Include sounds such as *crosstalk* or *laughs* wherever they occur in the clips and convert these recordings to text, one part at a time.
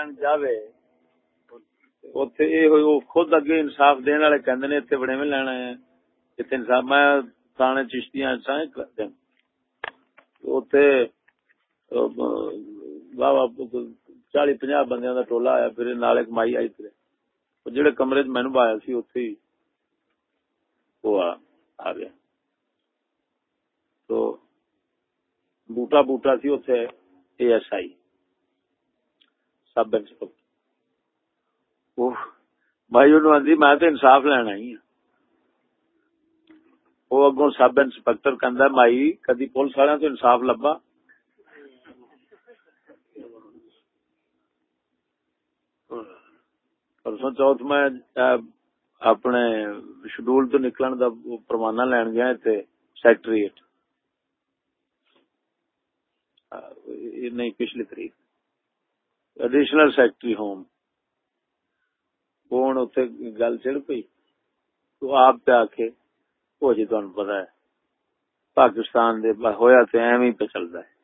لین جاوے، اوتھے اے ہوئی، او خود اگے انصاف دین والے کہندے نے ایتھے بڑے میں لینا ہے ایتھے انصاف، میں تھانے چشتیاں سائیں کرتے ہیں اوتھے واہ چالی پنجا بندیاں دا ٹولا آیا، پھر نال ایک مائی آئی تھے جڑے کمرے چ مینوں بایا سی، اوتھے ہی وہ آ گیا۔ تو بوٹا بوٹا سی A S I. Sub inspector بھائی آدھی میں تو انصاف لینا ہی ہاں۔ وہ اگوں سب انسپیکٹر کہ مائی کدی پولیس والے تو انصاف لبا پرسوں چوتھ میں اپنے شڈول تو نکلن دا پروانہ لین گیا تے سیکٹریٹ۔ نہیں، پچھلی تاریخ۔ ایڈیشنل سیکٹری ہوم ہوں اتنے گل چڑ پی تو آپ پہ آ کے وہ جی تہن پتا ہے پاکستان دے ہویا تو ایویں پہ چلتا ہے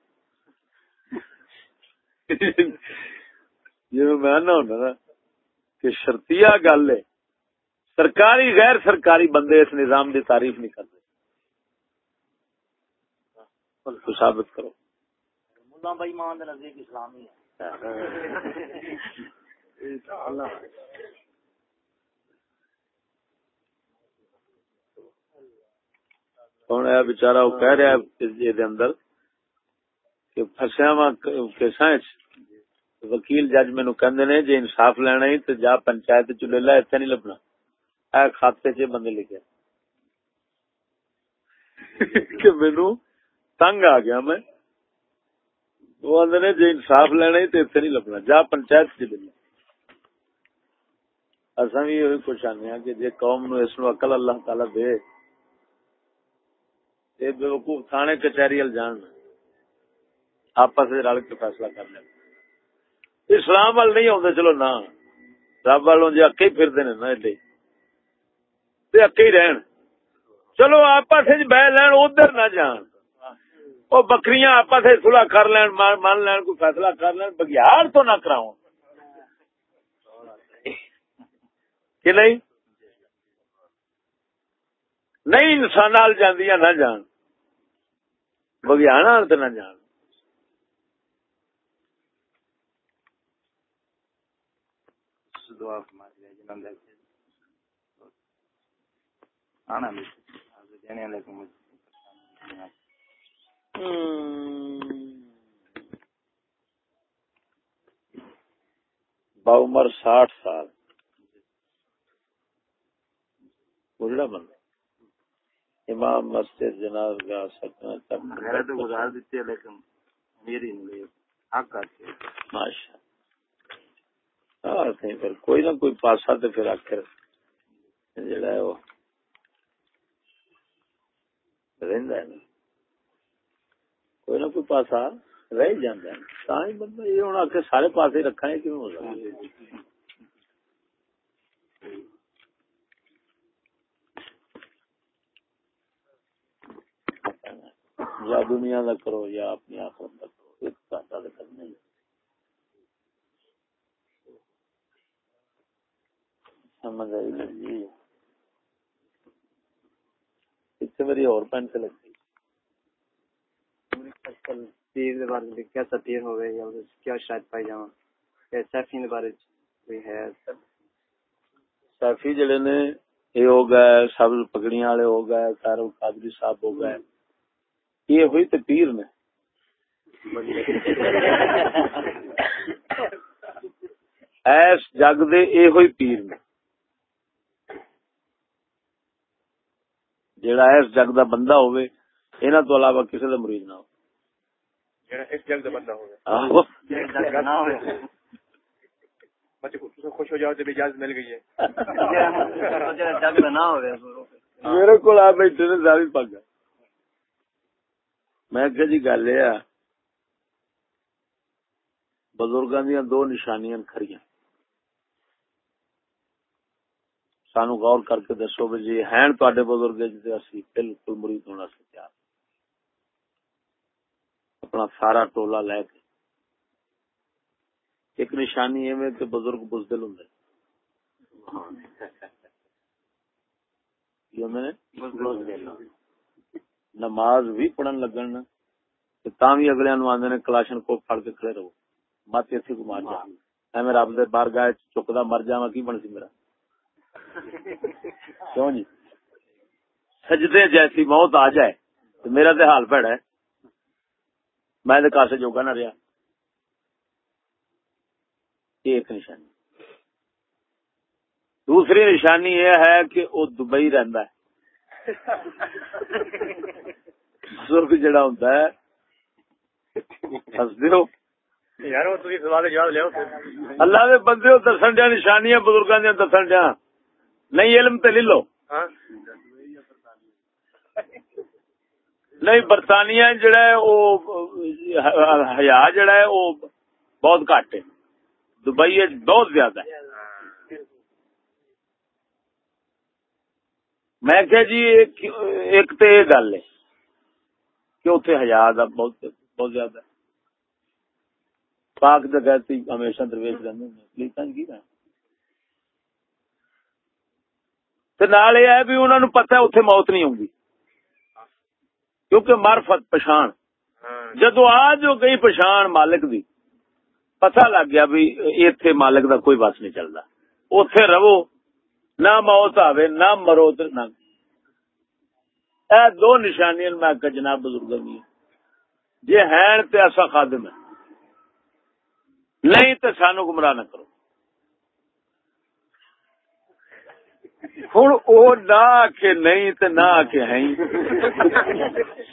جی میں نا کہ شرطیا گل ہے سرکاری غیر سرکاری بندے اس نظام دی تعریف نہیں کرتے ثابت کرو بھائی مان نزدیک اسلامی ہے ہوں یہ بچارا وہ کہہ رہا ہے اندر کہ فسیا وا کیسا وکیل جج مینو کہ جی انصاف لینا ہی تو جا پنچایت چ لے لا اتنے نہیں لبنا۔ اے کھاتے چ بندے لکھے *laughs* کہ مینو تنگ آ گیا میں۔ وہ آدھے نے جی انصاف لینا ہی تو اتنے نہیں لبنا۔ جا پنچایت چ لے اصا بھی یہ کچھ آنے کہ جی قوم نو اس نو اقل اللہ تعالی دے یہ بے وقوف تھانے کچہری ال جان۔ آپس رل کے فیصلہ کر لیں۔ اسلام وال نہیں آتے چلو نہ۔ رب والوں جی اکے پھرتے نے نا ایڈے۔ اکے ہی رہن۔ چلو آپس بہ لین، ادھر نہ جان۔ وہ بکریاں آپس سلا کر لین، مان لین، کوئی فیصلہ کر لین بگیار تو نہ کراؤ کہ نہیں؟ نہیں، انسان جاندی نہ جان۔ بگیانا تو نہ جان۔ دعا با عمر ساٹھ سال۔ بڑھڑا بندہ۔ امام مسجد جناز گاہ سکنا تو گزار دیتی ہے لیکن میری نہیں حق ماشاء ہاں پھر کوئی نہ کوئی پاسا تو پھر آخر جڑا ہے وہ۔ رہندا ہے نا۔ کوئی نہ کوئی پاسا رہ جاندہ ہے تاں بندہ یہ ہونا کہ سارے پاسے رکھا ہے کیوں ہو سکتا یا دنیا کا کرو یا اپنی آخرت کا کرو ایک گھاٹا تو کرنا ہی سمجھ آئی جی اتنے میری اور پین سے لگتی تیر بارے میں تیر ہو یا کیا شاید پائی جاؤں؟ سیفی بارے ہے۔ سیفی جڑے نے یہ ہو گئے، سب پگڑیاں والے ہو گئے، سارے قادری صاحب ہو گئے۔ یہ ہوئی تو پیر نے ایس جگ دے اے ہوئی پیر نے جیڑا ایس جگ دا بندہ ہوئے اینا تو علاوہ کسی دا مریض نہ ہو جیڑا اس جگ دا بندہ ہوئے خوش ہو جاؤ جب اجازت مل گئی ہے۔ میرے کو آپ بیٹھے نے زیادہ پگ گئے میں کہ جی گل یہ بزرگاں دیا دو نشانیاں کھڑی سانو غور کر کے دسو بھی جی ہیں تے بزرگ جی اسی بالکل مرید ہونا سے تیار۔ اپنا سارا ٹولا لے کے۔ ایک نشانی ایویں کہ بزرگ بزدل ہوں نماز بھی پڑھن لگن تا بھی اگلے نو آدھے نے کلاشن کو پڑ کے کھڑے رہو۔ مت اتنے کو مار جا۔ میں رب دے باہر گائے چکتا مر جا کی بن سی میرا؟ کیوں جی؟ سجدے جیسی موت آ جائے تو میرا تو حال پیڑا ہے۔ میں تو کاسے جوگا نہ رہا۔ ایک نشانی۔ دوسری نشانی یہ ہے کہ وہ دبئی رہندا ہے۔ بزرگ جڑا ہوتا ہے ہسدے ہو۔ اللہ دے بندے دسن دیا نشانیاں بزرگاں دیا دسن دیا۔ نہیں علم تے لے لو۔ ہاں۔ نہیں، برطانیہ جڑا ہے، وہ، حیا جڑا ہے، وہ بہت گھٹ ہے۔ دبئی بہت زیادہ ہے۔ میں کہ جی ایک تو یہ گل ہے کہ اتنے ہزار بہت بہت زیادہ پاک جگہ ہمیشہ درویش رہتے نال یہ ہے بھی انہوں نے پتا اتنے موت نہیں آؤں کیونکہ مرفت پچھان ہاں۔ جدو آج جو گئی پچھان مالک دی پتہ لگ گیا بھی اتنے مالک دا کوئی بس نہیں چلتا اتے رہو نہ موت آوے نہ مرو نہ۔ اے دو نشانیاں میں کہ جناب بزرگ جی ہے تو ایسا خادم ہے نہیں تو سانو گمراہ نہ کرو۔ ہوں وہ نہ آخ نہیں تو نہ آخ ہے *laughs*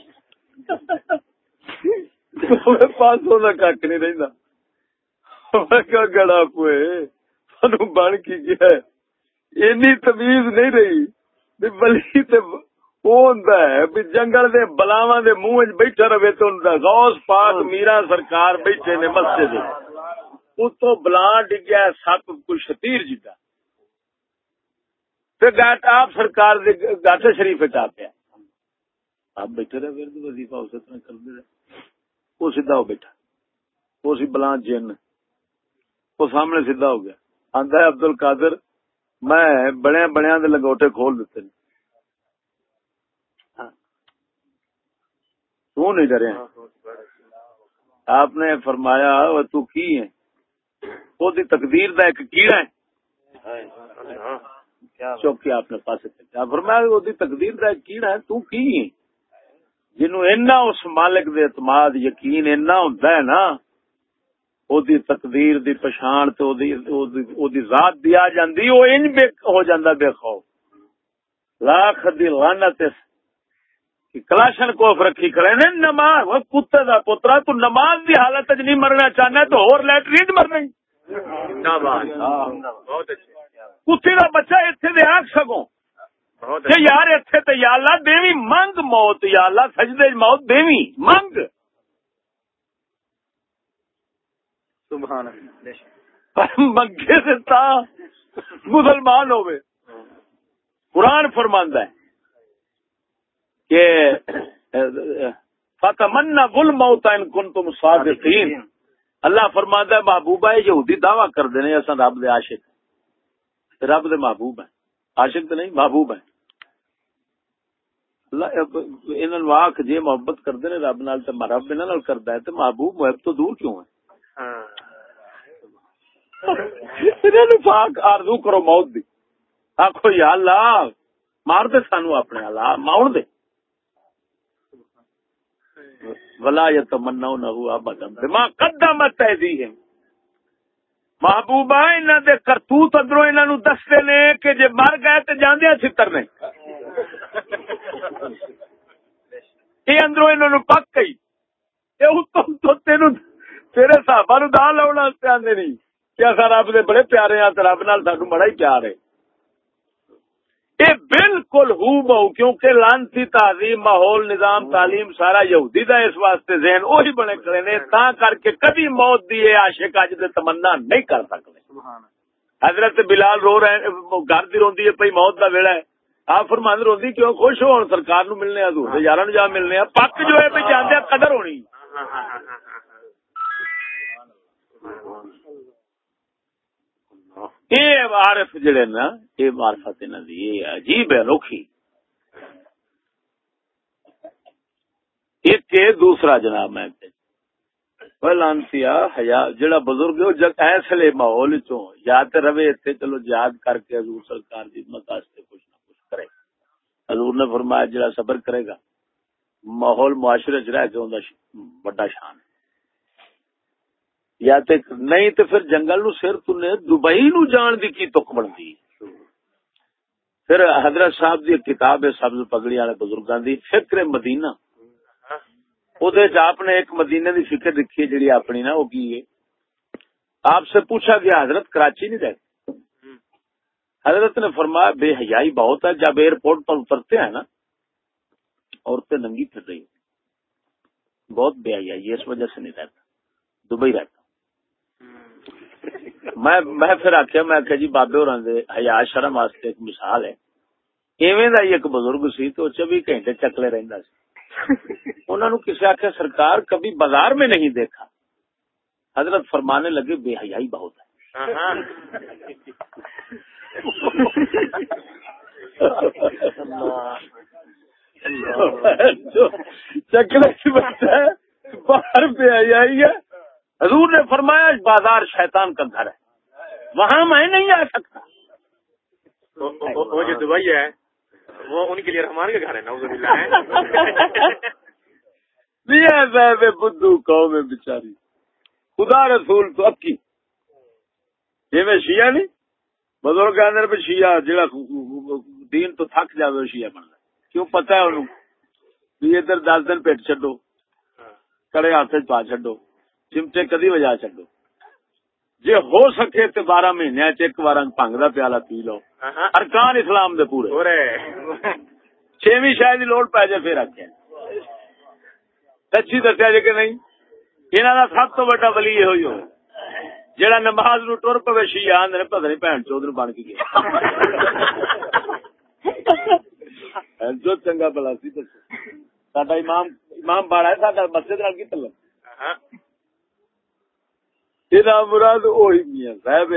کا کھ نہیں رہتا گڑا پوئے سانو بن کی گیا اینی تمیز نہیں رہی۔ بلی ہے جنگل دے بلاواں دے منہ بیٹھا رہے تو غوث پاک میرا سرکار بیٹھے نے مسجد اتو بلا ڈگیا سپ کچھ شتیر جیتا۔ آپ سرکار گاٹے شریف چ پیا۔ آپ بیٹھے رہے پھر وظیفہ اسی طرح کرتے رہے۔ وہ سیدا ہو بیٹھا۔ وہ سی بلان جن۔ وہ سامنے سیدا ہو گیا۔ آندا ہے عبد القادر میں بڑے بڑے دے لگوٹے کھول دیتے ہیں۔ ہاں۔ تو نہیں ڈرے آپ نے فرمایا تو کی ہے وہ تقدیر دا ایک کیڑا ہے۔ چوکی آپ نے پاس فرمایا وہ تقدیر دا ایک کیڑا ہے تو کی ہے جنو اینا اس مالک دے اعتماد یقین اینا ہوندا ہے نا او دی تقدیر دی پہچان تے او دی او دی ذات دی آ جاندی او انج بے ہو جاندا بے خوف۔ لاکھ دی لعنت کہ کلاشن کوف رکھی کرے نے نماز وہ کتے دا پترا تو نماز دی حالت وچ نہیں مرنا چاہنا تو اور لیٹرین مرنا۔ بہت اچھا۔ کتے دا بچہ ایتھے دے آکھ سکوں کہ یار اتنے تو یا اللہ دیوی منگ موت یا اللہ سجدے موت دیوی منگ۔ سبحان منگے سے تا مسلمان ہوئے قرآن فرماندہ ہے کہ فتمنا گل موت ان کن تم صادقین اللہ فرماندہ ہے محبوبہ ہے یہودی دعویٰ کر دینے ایسا رب دے عاشق۔ رب دے محبوب ہے عاشق تو نہیں محبوب ہے واق جی محبت کرتے نے رب نال رب انہوں کرتا ہے تو محبوب محب تو دور کیوں ہے؟ آرزو کرو موت دی۔ آخو یا اللہ مار دے سانو اپنے اللہ ماؤ دے۔ ولا بدم دماغ قدمت ہے محبوبہ انہوں دے کرتوت ادرو انہوں دستے نے کہ جے مر گئے تو جانے چھتر نے۔ یہ اندروں انہوں پک گئی تیرے سابا نو دان لاؤنا آدھے نہیں کیا سر رب دے بڑے پیارے رب نال سانو بڑا ہی پیار ہے یہ بالکل ہو بہو کیونکہ لانسی تعظیم ماحول نظام تعلیم سارا یہودی دا اس واسطے ذہن وہی بنے کھڑے نے تا کر کے کبھی موت دی عاشق اج دے تمنا نہیں کر سکتے حضرت بلال رو رہے گھر دی روندی ہے پئی موت دا ویڑا ہے آپ فرمان روندی کیوں خوش ہو؟ سرکار نو ملنے حضور یار جا ملنے پک جو ہے جاندیا قدر ہونی۔ عارف جڑے نا یہ معرفت انہاں دی یہ عجیب ہے، انوکھی۔ ایک دوسرا جناب میں لانتی حیا، جڑا بزرگ ہو جگ ایسے ماحول چو یا تے روے اتنے چلو یاد کر کے حضور سرکار دی خدمت واسطے کچھ حضور نے فرمایا جڑا صبر کرے گا، ماحول معاشرے چ رہ کے بڑا شان یا تے نہیں تے پھر جنگل نو سر تنے دبئی نو جان دی کی تک بنتی پھر حضرت صاحب دی کتاب ہے، سبز پگڑی والے بزرگاں دی، فکر مدینہ۔ اودے چ آپ نے ایک مدینے کی فکر لکھی ہے جی اپنی نا وہ کی ہے۔ آپ سے پوچھا گیا، حضرت کراچی نہیں رہتے؟ حضرت نے فرمایا، بے حیائی بہت ہے، جب ایئرپورٹ پر اترتے ہیں نا، عورتیں ننگی پھر رہی بہت بے حیائی اس وجہ سے نہیں رہتا۔ دبئی رہتا۔ میں میں پھر آخیا میں آخیا جی بابے اور حیا، شرم واسطے ایک مثال ہے۔ ایویں دا ایک بزرگ سی تو چوبی گھنٹے چکلے رہندا سی۔ انہوں نے کسی آخر سرکار کبھی بازار میں نہیں دیکھا۔ حضرت فرمانے لگے، بے حیائی بہت ہے۔ ہاں، ہاں۔ باہر بے حیائی ہے۔ حضور نے فرمایا بازار شیطان کا گھر ہے۔ وہاں میں نہیں آ سکتا۔ وہ جو دبئی ہے وہ ان کے لیے رحمان کا گھر ہے صاحب بدھو قوم بچاری۔ خدا رسول تو اب کی۔ یہ میں شیعہ نہیں۔ بزرگ اندر پہ شیعہ جڑا دین تو تھک جائے شیعہ بننا کیوں پتہ ہے انہوں بھی ادھر دس دن پیٹ چڈو کڑے ہاتھ پا چڈو چمٹے کدی وجا چڈو جی ہو سکے تو بارہ مہینے ایک بار پنگ کا پیالہ پی لو۔ ارکان اسلام دے پورے۔ چھویں شاید لوڑ پی جائے پھر آخیا سچی دسیا جی کہ نہیں؟ انہوں کا سب تو بڑا بلی یہ ہو۔ جہاں نماز نو ٹر پوے شی آدھے پتہ نہیں چودھر بن کے گیا۔ جو چنگا بلا سی سڈا امام امام باڑا ہے سڈا مسجد کی تلم مراد وہی میاں صاحب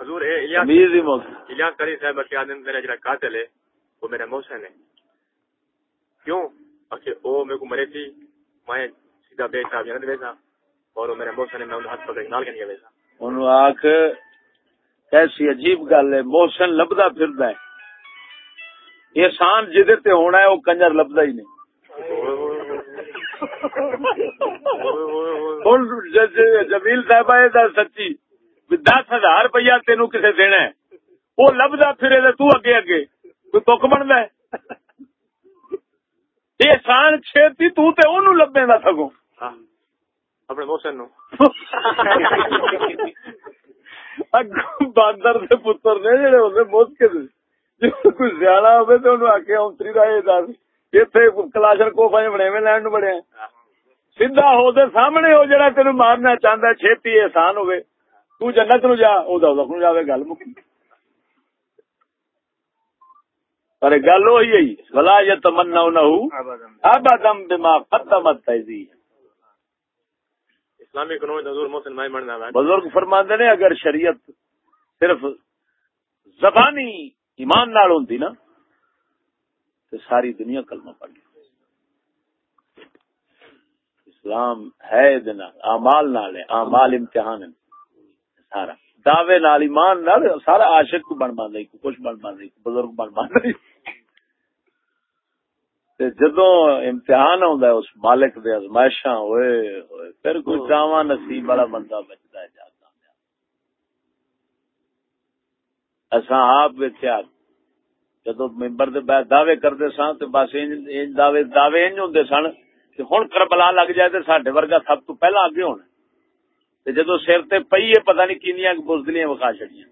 حضور الیاس کری صاحب کے آدم میرا جڑا قاتل ہے وہ میرا محسن ہے کیوں؟ وہ میرے کو مرے تھی میں سیدھا جنت اور وہ میرا محسن ہے میں انہوں ہاتھ پکڑ نال کے ویسا انہوں ایسی عجیب گل ہے محسن لبدا پھردا ہے۔ احسان جدے تے ہونا ہے وہ کنجر لبدا ہی نہیں۔ جمیل صاحب سچی دس ہزار روپیہ تین کسی دینا وہ لبدا پھرے تو اگے اگے کوئی تک بنتا ہے؟ احسان چھتی تو تے اونوں لبے دا سگوں۔ اپنے محسن نو۔ *laughs* باندر دے پتر نے جڑے ہوندے موت کے کوئی زیادہ ہوے تے اونوں آکھیا اونتری دا اے دس ایتھے کلاشر کوفا بنے میں لینڈ بڑے سیدھا ہو دے سامنے ہو جڑا تینوں مارنا چاہندا چھتی احسان ہوے تو جنت نو جا او دا نو جاوے گل مکی۔ پر گل وہی ہے ولا یتمنونه ابدا۔ بما قدمت ایدی اسلامی قانون حضور محسن مائی مرنا بزرگ فرماندے نے اگر شریعت صرف زبانی ایمان نال ہوندی نا، تو ساری دنیا کلمہ پڑھ لی اسلام ہے دنا اعمال نال ہے، اعمال امتحان ہے۔ سارا دعوے نال ایمان نال، سارا عاشق کو بن باندے کو کچھ بن باندے بزرگ بن باندے جدو امتحان آ اس مالک دے ازمائشاں ہوئے ہوئے پھر کوئی چاواں نصیب والا بندہ بچتا ہے جاتا اصا آپ ویچیا جدو ممبر دے بعد دعوے کرتے سن تو بس دعوے دعوے انج ہوں سن کہ ہوں کربلا لگ جائے تو سڈے ورگا سب تو پہلا اگے ہونا جدو سر تے پی ہے پتہ نہیں کنیاں بزدلیاں وکھا چڑیا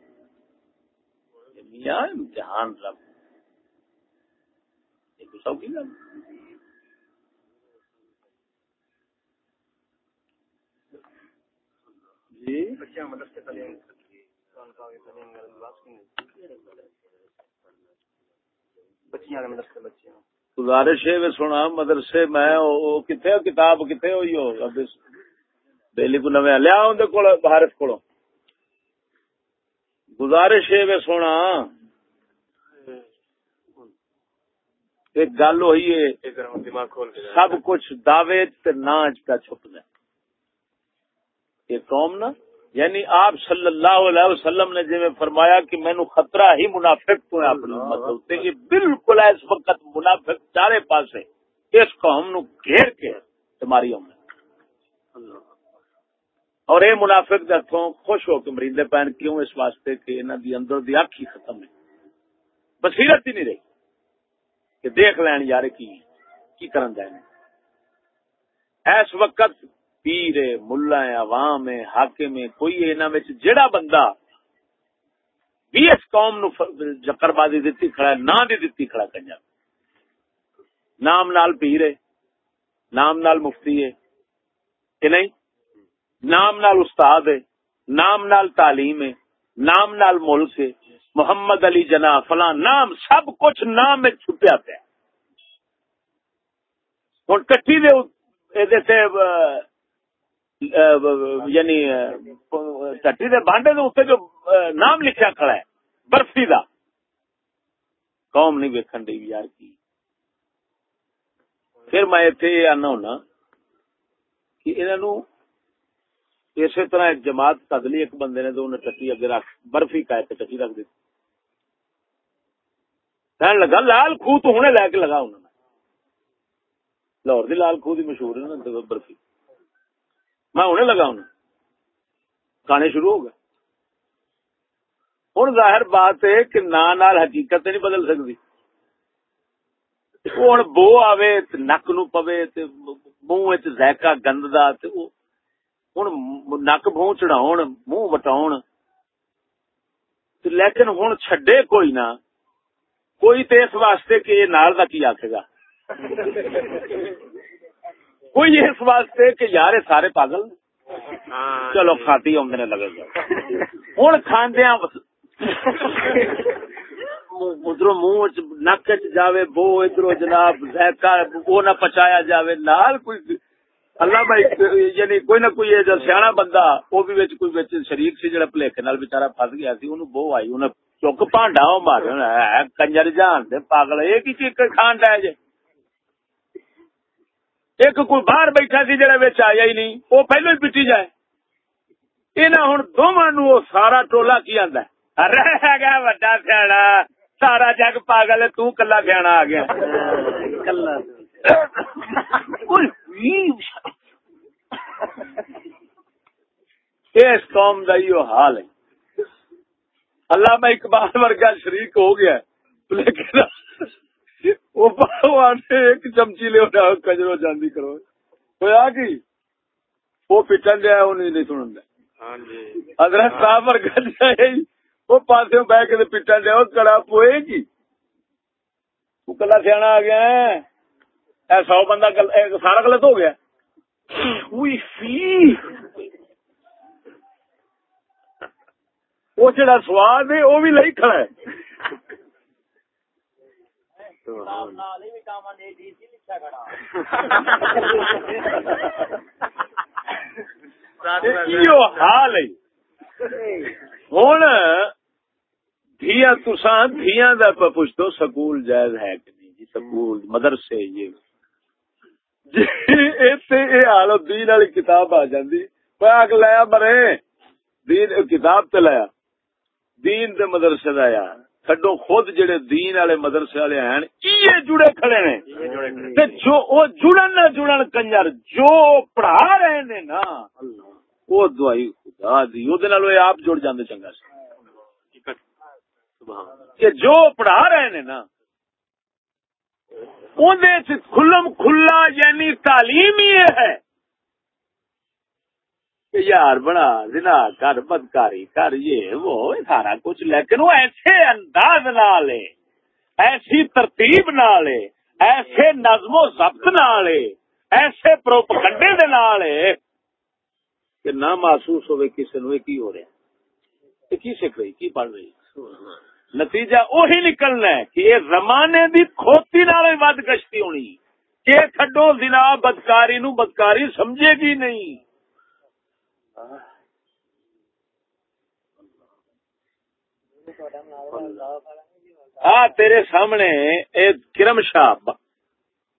میاں امتحان رب سوکھی گل جی۔ گزارش ہے سونا مدرسے میں کتنے کتاب کتنے ہوئی ہو؟ دہلی کو نویا لیا اندر کول بھارت کو گزارش ہے سونا ایک گل ہوئی ہے سب کچھ دعوے ناچ کا چھپ گیا یہ قوم نا یعنی آپ صلی اللہ علیہ وسلم نے جی فرمایا کہ مینو خطرہ ہی منافق تو اپنی امت یہ بالکل اس وقت منافق چارے پاس اس قوم نو گھیر کے تمہاری امت۔ اور یہ منافق دکھوں خوش ہو کے مریندے پہن کیوں اس واسطے کہ انہوں دی اندر دی اکھ ہی ختم ہے؟ بصیرت ہی نہیں رہی۔ کہ دیکھ لین یار کی کی کرن دے اس وقت پیر ملا عوام حاکم کوئی انہاں وچ جڑا بندہ بھی اس قوم نو جکر بازی دتی کھڑا نہ دی دتی کھڑا کنجا نام نال پیر ہے، نام نال مفتی ہے، کہ نہیں؟ نام نال استاد ہے، نام نال تعلیم ہے، نام نال ملک ہے۔ محمد علی جنا فلاں نام سب کچھ نام میں چھپیا پیا ہوں، کٹھی دے سے یعنی چٹی دے بانڈے دے اتنے جو نام لکھا کھڑا ہے برفی دا۔ قوم نہیں ویکن ڈی یار کی۔ پھر میں اتنے یہ آنا ہونا کہ انہوں اسی طرح ایک جماعت کدلی ایک بندے نے تو انہیں ٹٹی اگے رکھ برفی کا ٹٹی رکھ دیتی۔ دی لگا لال خوہ تو ہونے لے کے لگا انہوں نے لاہور دی لال خوہ دی مشہور ہے نا برفی میں ہونے لگا ہوں کھانے شروع ہو گئے ہوں ظاہر بات ہے کہ نال حقیقت نہیں بدل سکتی ہوں بو آوے نک نو پوے منہ ذائقہ گند دا ہوں نک بو چڑھاؤ منہ وٹاؤ لیکن ہوں چڈے کوئی نہ کوئی تو اس واسطے کہ یہ نال کا کی آخے گا؟ کوئی اس واسطے کہ یار سارے پاگل چلو کھاتی آمدنے لگے گا۔ ہوں کھاندیا ادھر منہ نک چ جائے بو ادھر جناب وہ نہ پچایا جائے نال کوئی اللہ بھائی یعنی کوئی نہ کوئی سیاح بندہ، وہ بھی بچ کوئی شریک سی، جڑا پلیکے نال بےچارا فس گیا سی، انہوں بو آئی انہیں چک پانڈا مارے کنجر جان دے پاگل یہ کی کھان ڈایا جائے ایک کوئی باہر بیٹھا سی جڑا بچ آیا ہی نہیں وہ پہلو ہی پیٹی جائے انہیں ہوں دونوں سارا ٹولا کی آدھا رہ گیا وڈا سیاح سارا جگ پاگل تو کلا سیاح آ گیا اس قوم کا یہ حال ہے میں اقبال ورگا شریک ہو گیا لیکن ایک چمچی لے کجرو جاندی کرو۔ ہوا کی وہ پٹن دیا وہ نہیں سنن دیا ہاں جی۔ حضرت صاحب ورگا وہ پاس بہ کے پٹن دیا کڑا پوئے گی۔ تو کلا سیاح آ گیا ہے۔ سو بندہ سارا غلط ہو گیا۔ وہ جڑا سواد ہے وہ بھی لئی کھڑا ہے۔ حال ہوں دیا تسا دیا پوچھو سکول جائز ہے کہ نہیں؟ جی سکول مدرسے یہ۔ جی حال دین والی کتاب آ جاندی۔ اگ لایا مرے۔ دین کتاب تے لایا دین دے مدرسے دا یار. کڈو خود جڑے دین والے مدرسے والے ہیں یہ جڑے کھڑے نے. جو او جڑن نہ جڑن کنجر جو پڑھا رہے نے نا وہ دعائی خدا دی. او دے نال آپ جڑ جاندے چنگا سی. کہ جو پڑھا رہے نے نا کھلم کھلا یعنی تعلیم ہی ہے۔ یار بڑا زنا کر، بدکاری کر، یہ وہ سارا کچھ۔ لیکن وہ ایسے انداز نال ایسی ترتیب نال ایسے نظم و ضبط نال ایسے پروپگنڈے دے نال کہ نہ محسوس ہوئے کسی نو کی ہو رہا کی سیکھ رہی، کی پڑھ رہی؟ نتیجہ وہی نکلنا ہے کہ یہ زمانے دی کھوتی نال ود گشتی ہونی، کہ کھڈو زنا، بدکاری نو بدکاری سمجھے گی نہیں۔ ہاں تیرے سامنے کرم شاہ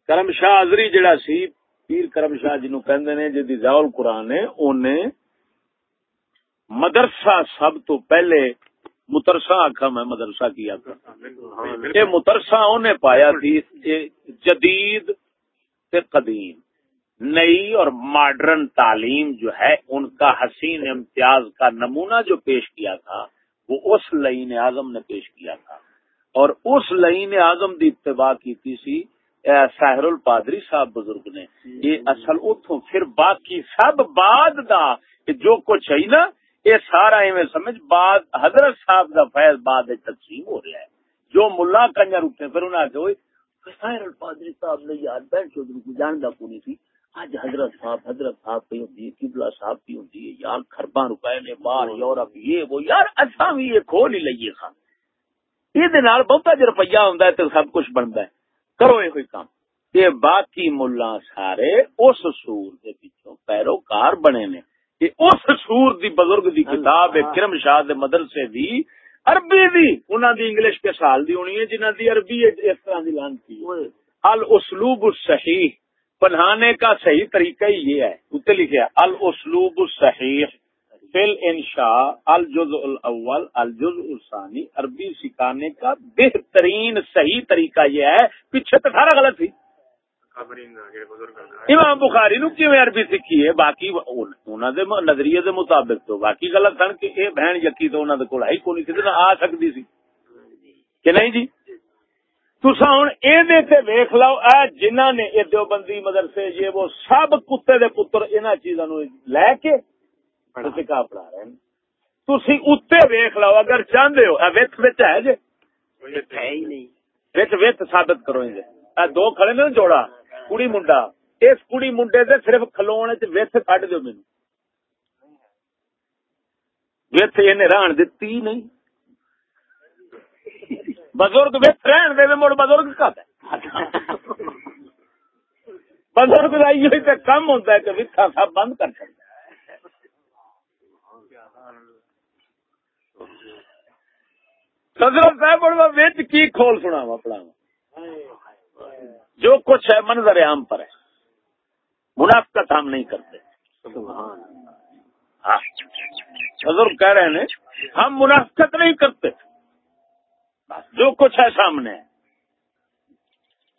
کرم شاہ ازری جڑا سی پیر کرم شاہ جنو کہندے نے جدی ضاول قرآن ہے اونے مدرسہ سب تو پہلے مترسا آخا میں مدرسہ کیا تھا یہ مترسا انہیں پایا تھی جدید قدیم۔ نئی اور ماڈرن تعلیم جو ہے، ان کا حسین امتیاز کا نمونہ جو پیش کیا تھا، وہ اس لئین اعظم نے پیش کیا تھا۔ اور اس لئین اعظم دی اتباع کی تھی سی ساحر الپادری صاحب بزرگ نے۔ یہ اصل اتوں پھر باقی سب بعد دا جو کچھ ہے نا، یہ سارا ایویں سمجھ، بعد حضرت صاحب دا فیض بعد تقسیم ہو رہا ہے۔ جو ملا کنجر اٹھے پھر انہیں آگے ساحر الپادری صاحب نے یار بہن چودھری کو جاندا کونی تھی؟ اج حضرت صاحب حضرت صاحب پہ ہوتی ہے قبلہ صاحب کی ہوتی ہے یار خرباں روپے نے باہر یورپ یہ وہ یار اچھا بھی یہ کھول ہی لئیے خان۔ یہ بہتا جو روپیہ ہوں تو سب کچھ بنتا ہے۔ کرو یہ کام۔ یہ باقی ملا سارے اس سور کے پیچھوں پیروکار بنے نے۔ اس سور دی بزرگ دی کتاب کرم شاہ دے مدرسے دی۔ عربی دی انہاں دی انگلش کے سال دی ہونی ہے جنہاں دی عربی اس طرح دی لان کی الاسلوب الصحیح۔ پڑھانے کا صحیح طریقہ ہی یہ ہے۔ اتنے لکھے الاسلوب الصحیح فل انشاء الجز الاول الجز الثانی۔ عربی سکھانے کا بہترین صحیح طریقہ یہ ہے۔ پیچھے تو سارا غلط تھی۔ امام بخاری نو کی عربی سیکھی ہے؟ باقی دے نظریے دے مطابق تو۔ باقی غلط سن کہ یہ بہن یقی تو انہوں نے کول ہی کونی سی آ سکتی سی۔ کہ نہیں جی؟ تسا ہوں یہ ویخ لو جنہ نے یہ دیوبندی مدرسے یہ وہ سب کتے دے پتر ان چیزوں لے کے پڑھا۔ رہے ہیں۔ تھی اتنے ویخ لو اگر چاہتے ہو وت وت ہے جی وت وت ثابت کرو جی دو کھڑے نے جوڑا کڑی منڈا۔ اس کڑی منڈے سے صرف کھلو وت کٹ دو مینو وت یہ ران دتی نہیں۔ بزرگ وت رہن دے مڑ بزرگ کا بزرگ کا کم ہوتا ہے کہ وتھا سب بند کر سکتا حضرت صاحب وچ کی کھول سنا وا جو کچھ ہے منظر عام پر ہے۔ منافقت ہم نہیں کرتے۔ ہاں۔ حضرت کہہ رہے ہیں، ہم منافقت نہیں کرتے۔ جو کچھ ہے سامنے۔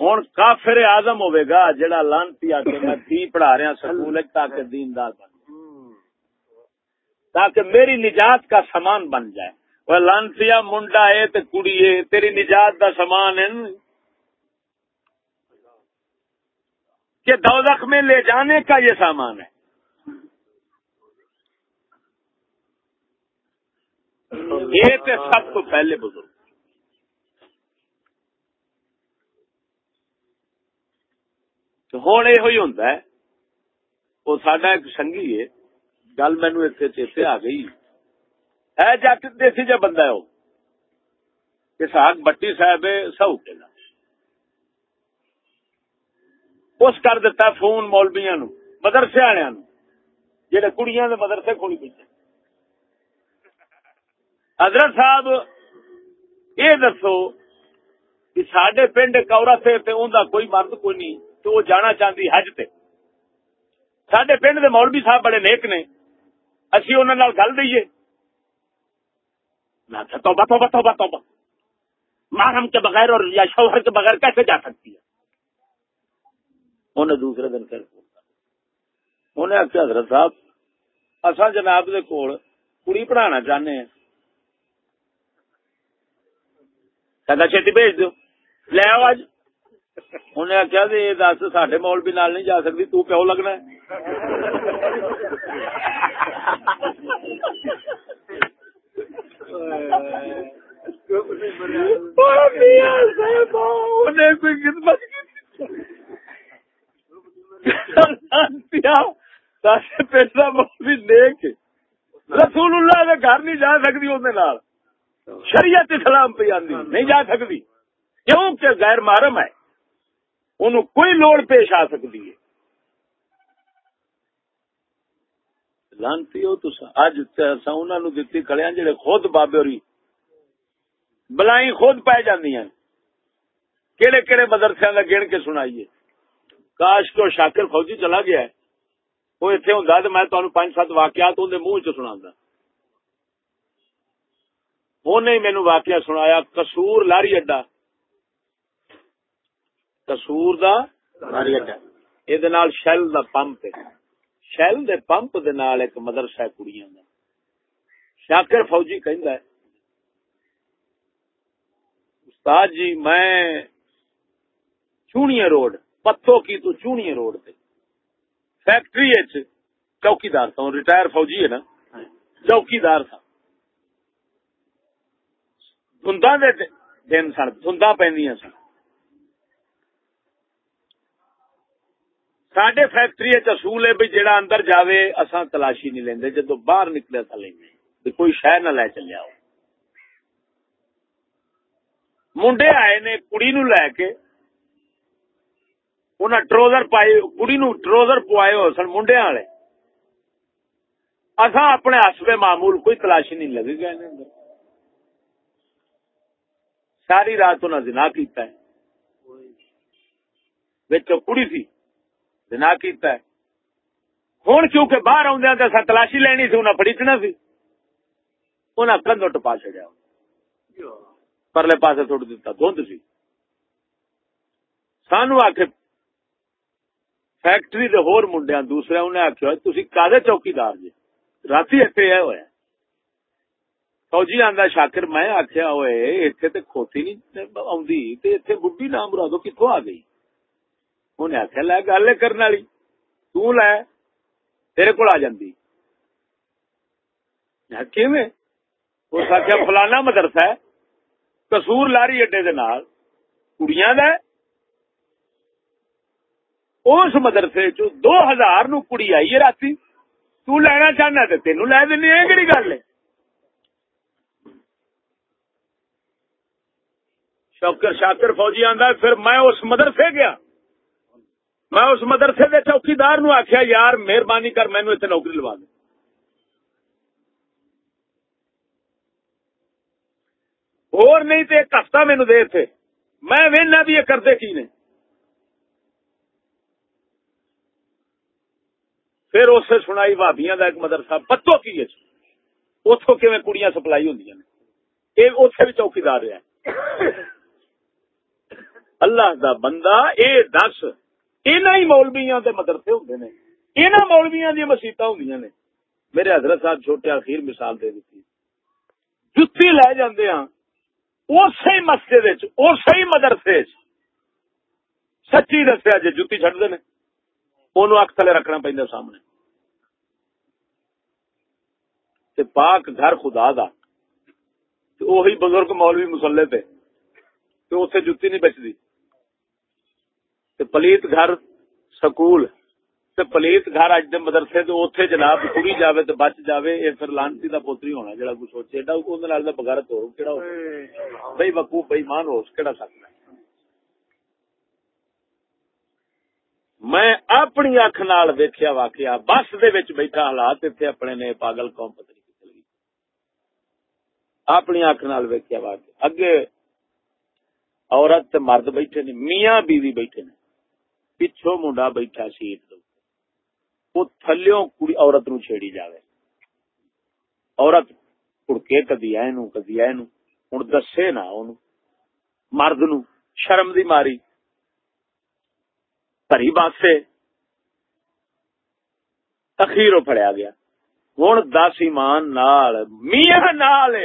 ہوں کافر آزم ہوے گا جڑا لانتی آ کے میں تھی پڑھا رہا سکول تاکہ دیندار بن تاکہ میری نجات کا سامان بن جائے۔ وہ لانسیا منڈا ہے تو کڑی ہے تیری نجات کا سامان ہے۔ کہ دوزخ میں لے جانے کا یہ سامان ہے۔ یہ تو سب کو پہلے بزرگ تو ہوں یہ ہوں وہ سڈا ایک سنگھی ہے، گل مینو اتنے چیتے آ گئی۔ ہے جٹ دیسی جا بندہ ہے وہ۔ ساگ بٹی صاحب سہو کے اس کر دیتا فون مولبیا نو مدرسے والے نو جہے کڑیاں دے مدرسے کھولی پیچھے حضرت صاحب، یہ دسو کہ سڈے پنڈ کورا سے کوئی مرد کوئی نہیں۔ تو وہ جانا چاہتی حج تے۔ سڈے پنڈ دے مولوی صاحب بڑے نیک نے۔ اسی انہوں نے گل دئیے توبہ توبہ توبہ توبہ۔ محرم کے بغیر اور یا شوہر کے بغیر کیسے جا سکتی ہے؟ انہیں دوسرے دن پھر انہیں آخیا حضرت صاحب اصا جناب دے کول کڑی پڑھانا چاہنے ہیں۔ کہ چھتی بھیج دو لے آؤ اج انہیں آخیا دس سڈے مول بھی نال نہیں جا سکتی تو پیو لگنا رسول اللہ کے گھر نہیں جا سکتی شریعت اسلام پہ آدھی نہیں جا سکتی کیوں کہ غیر محرم ہے ان کوئی لوڑ پیش آ سکتی ہے۔ لانتی ہو تو اج نو دتی کڑیا جڑے خود بابے ہوئی بلائی خود پی جی کہڑے کہڑے مدرسے کا گن کے سنائیے۔ کاش کو شاکر فوجی چلا گیا ہے۔ وہ اتنے ہوں تو میں تمہیں پانچ سات واقعات اندر منہ چ سنا انہیں مینو واقعہ سنایا کسور لاری اڈا۔ کسور دا اڈا یہ شیل دا پمپ شیل دے پمپ دے نال ایک مدرسہ کڑیاں دا شاکر فوجی کہندا ہے استاد جی میں چونی روڈ پتھو کی تو چونی روڈ تے فیکٹری چوکی دار تھا ریٹائر فوجی ہے نا چوکی دار تھا دھندا دے دن سن دھندا پہ سن سڈے فیکٹری اصول ہے بھی جہاں اندر جاوے اصا تلاشی نہیں لیندے جدو باہر نکلے تھا لیں کوئی شہر نہ لے چلیا ہو منڈے آئے نے کڑی نو لے کے انہیں ٹروزر پائے کڑی نو ٹروزر پوائے ہو سن منڈے والے اصا اپنے ہسبے معمول کوئی تلاشی نہیں لگی گئے اندر۔ ساری رات انہیں زنا کیتا ہے۔ کڑی تھی جنا کیتا ہے۔ ہوں کیونکہ باہر آدھے ہاں تو اصل تلاشی لینی سی انہیں فریچنا سی۔ انہیں کندو ٹپا چڑیا پرلے پاس تھوڑ دیتا دھند سی۔ سانو آ کے فیکٹری دے ہور منڈیا دوسرے انہیں آخیا تھی کالے چوکیدار جی رات اتنے یہ ہوا فوجی آندا، شاکر میں آخیا ہوئے اتنے تو کھوتی نہیں آدھی اتنے بڈی نام مرادو کتوں آ گئی؟ انہیں آخیا، لے گل کرنے والی تے تیرے کو آ جی اس آخیا، فلانا مدرسہ ہے کسور لاری اڈے دے نال، کڑیاں دا اس مدرسے چ دو ہزار نو کڑی آئی ہے رات تو لینا چاہنا تو تینوں لے دینی ہے کہڑی گل ہے؟ شوکر شاکر فوجی آندا پھر میں اس مدرسے گیا۔ میں اس مدرسے کے چوکیدار نو آخیا یار مہربانی کر مینو اتنے نوکری لوا دے۔ اور نہیں تو ایک ہفتہ مینو دے تھے میں وہنا بھی یہ کرتے کی نے۔ پھر اس سے سنائی بھابیاں کا ایک مدرسہ، پتو کی اتوں کی کڑیاں سپلائی ہوں اتنے بھی چوکیدار رہا اللہ دا بندہ، اے دس۔ ہی مدرسے ہوں نے یہاں مولویا دیا مسیت ہوں نے میرے حضرت صاحب چھوٹے اخیر مثال دے دیتی جتی لے جاندے ہاں اسی مسجد اسی مدرسے سچی دسیا جی جتی چڈتے نے اونوں اک تھلے رکھنا پہ سامنے تے پاک گھر خدا دا وہی بزرگ مولوی مسلے پہ اتنے جتی نہیں بچتی پلیت گھر سکول پلیت گھر اج دے مدرسے تو اوتھے جناب کڑی جاوے تے بچ جاوے، اے پھر لانتی دا پوتری ہونا جڑا کوئی سوچے۔ ایڈا اون نال دا بغیرت ہو، کیڑا ہو بھائی وقوف، بے ایمان ہو، کیڑا سکتا ہے؟ میں اپنی اکھ نال ویکھیا واقعہ بس دے وچ بیٹھا حالات ایتھے اپنے نے پاگل قوم پتہ نہیں کتے لگی اپنی اکھ نال ویکھیا واقعہ۔ اگے عورت تے مرد بیٹھے نے، میاں بیوی بیٹھے نے۔ پچھو منڈا بیٹھا سیٹ وہ تھلو کڑی عورت نو چھیڑی جاوے عورت کڑکے کدی آئے نو کدی آئے نو ہوں دسے نا مرد نو شرم دی ماری پری باسے اخیرو پڑیا گیا ہوں دس ایمان نال میاں نال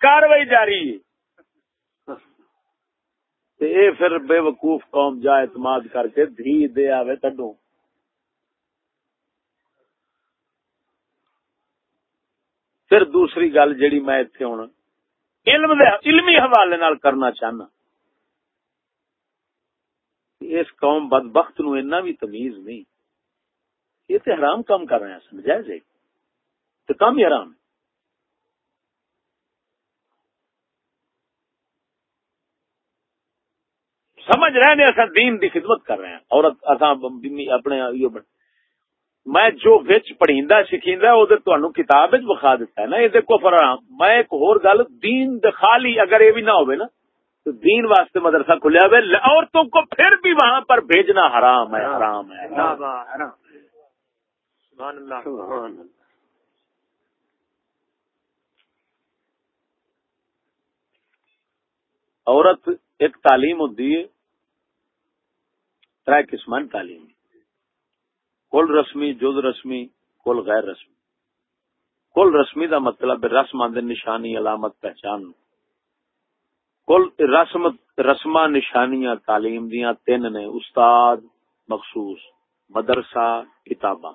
کاروائی جاری ہے تے اے پھر بے وقوف قوم جا اعتماد کر کے دھی دے آوے تڈو پھر دوسری گل جیڑی میں اتنے ہوں، علم دے علمی حوالے نال کرنا چاہنا۔ اس قوم بد بخت نو اینا بھی تمیز نہیں۔ یہ تو حرام کام کر رہے ہیں سمجھائے جائے؟ تو کام ہی حرام ہے۔ سمجھ رہے ہیں اصا دین دی خدمت کر رہے ہیں۔ اور اپنے میں جو بچ پڑھیندا سکھیندا او تے تانوں کتاب وچ بخا دیتا ہے نا اے کفر حرام میں ایک اور گل دین دے خالی اگر اے بھی نہ ہوے نا تو دین واسطے مدرسہ کھلیا ہوئے عورتوں کو پھر بھی وہاں پر بھیجنا حرام ہے حرام ہے سبحان اللہ۔ عورت ایک تعلیم ہوتی ہے تر قسم تعلیم کل رسمی، جز رسمی، کل غیر رسمی۔ کل رسمی دا مطلب رسم آدھے نشانی علامت پہچان کل رسم رسم نشانیاں تعلیم دیا تین نے، استاد مخصوص، مدرسہ، کتاباں۔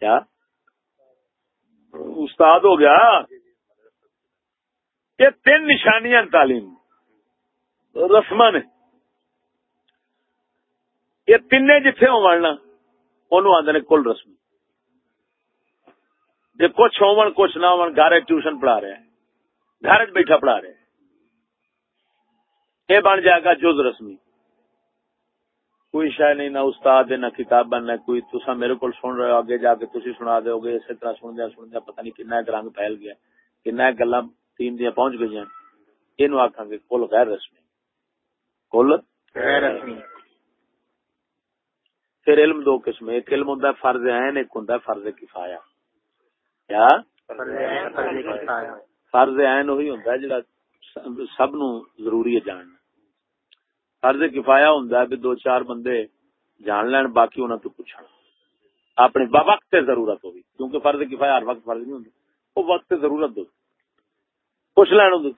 کیا؟ استاد ہو گیا؟ یہ تین نشانیاں تعلیم۔ رسم نے۔ یہ تین جتھے ہو آدھے کل رسم۔ جی کچھ ہو کچھ نہ ہو گھر ٹیوشن پڑھا رہے ہیں، گھر بیٹھا پڑھا رہے یہ بن جائے گا جز رسمی۔ کوئی شاید نہیں، نہ استاد، نہ کتاب نہ کوئی۔ تسا میرے کو سن رہے ہو، آگے جا کے تھی سنا دو گے اسی طرح سن دیا سن دیا پتہ نہیں کن رنگ پھیل گیا کن گلا تین دیا پہنچ گئی یہ آخان گے کل غیر رسمی۔ کل غیر رسمی۔ پھر علم دو قسم ایک علم ہوں فرض عین ایک ہوں فرض کفایا کیا؟ فرض عین وہی ہوں جڑا سب نو ضروری ہے جاننا۔ فرض کفایا ہوں بھی دو چار بندے جان لین باقی انہوں تو پوچھنا۔ اپنی وقت ضرورت ہوگی کیونکہ فرض کفایا ہر وقت فرض نہیں ہوں وہ وقت ضرورت دو پوچھ لین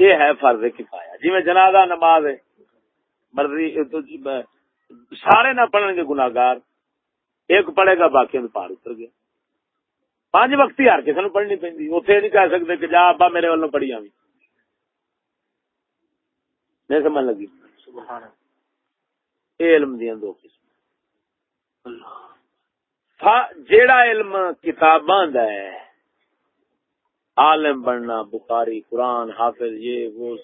یہ ہے فرض کفایا جی میں جنازہ نماز ہے مرضی سارے نہ پڑھن گے گناگار ایک پڑھے گا باقی پار اتر گیا۔ پانچ وقت ہر کسی نو پڑھنی پہ اتنے نہیں کہہ سکتے کہ جا ابا میرے والوں پڑھی آئی میں سمجھ لگی۔ علم دیا دو قسم جیڑا علم کتاباں ہے عالم بننا بخاری قرآن حافظ یہ وہ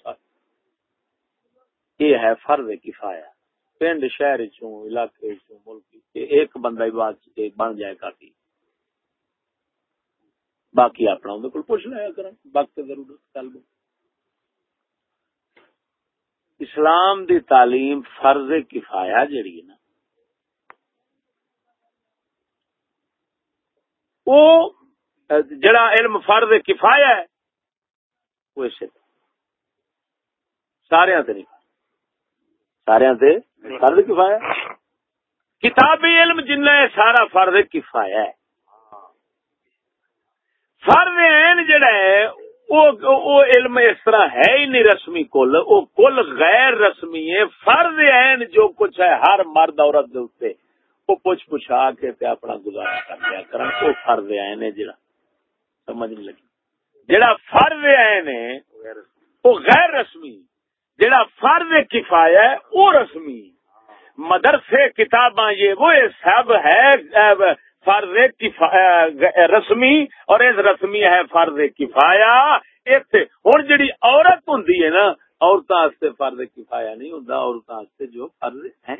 یہ ہے فرض کفایا پنڈ شہر چوں، علاقے چوں، ملک ایک بندہ بات بن جائے کافی۔ باقی اپنا اندر پوچھ لیا کر وقت ضرورت، کل اسلام دی تعلیم فرض کفایا جڑی نا وہ جڑا علم فرض کفایا ہے، وہ اسے سارے نہیں۔ سارے فرض کفایا کتابی علم جن سارا فرض کفایا ہے۔ فرض عین جڑا ہے وہ علم اس طرح ہے ہی نہیں رسمی کل وہ کل غیر رسمی ہے۔ فرض عین جو کچھ ہے ہر مرد عورت دے وہ پوچھ پوچھا کے تے اپنا گزارا کر لیا کرن۔ وہ فرض عین ہے جڑا۔ سمجھ نہیں لگی۔ جڑا فرض عین ہے وہ غیر رسمی۔ جڑا فرض کفایا ہے، وہ رسمی۔ مدرسے کتاباں یہ، وہ سب ہے فرض رسمی، اور اس رسمی ہے فرض کفایا ہوں جڑی عورت ہوں نا عورتوں فرض کفایا نہیں ہوں عورتوں جو فرض ہے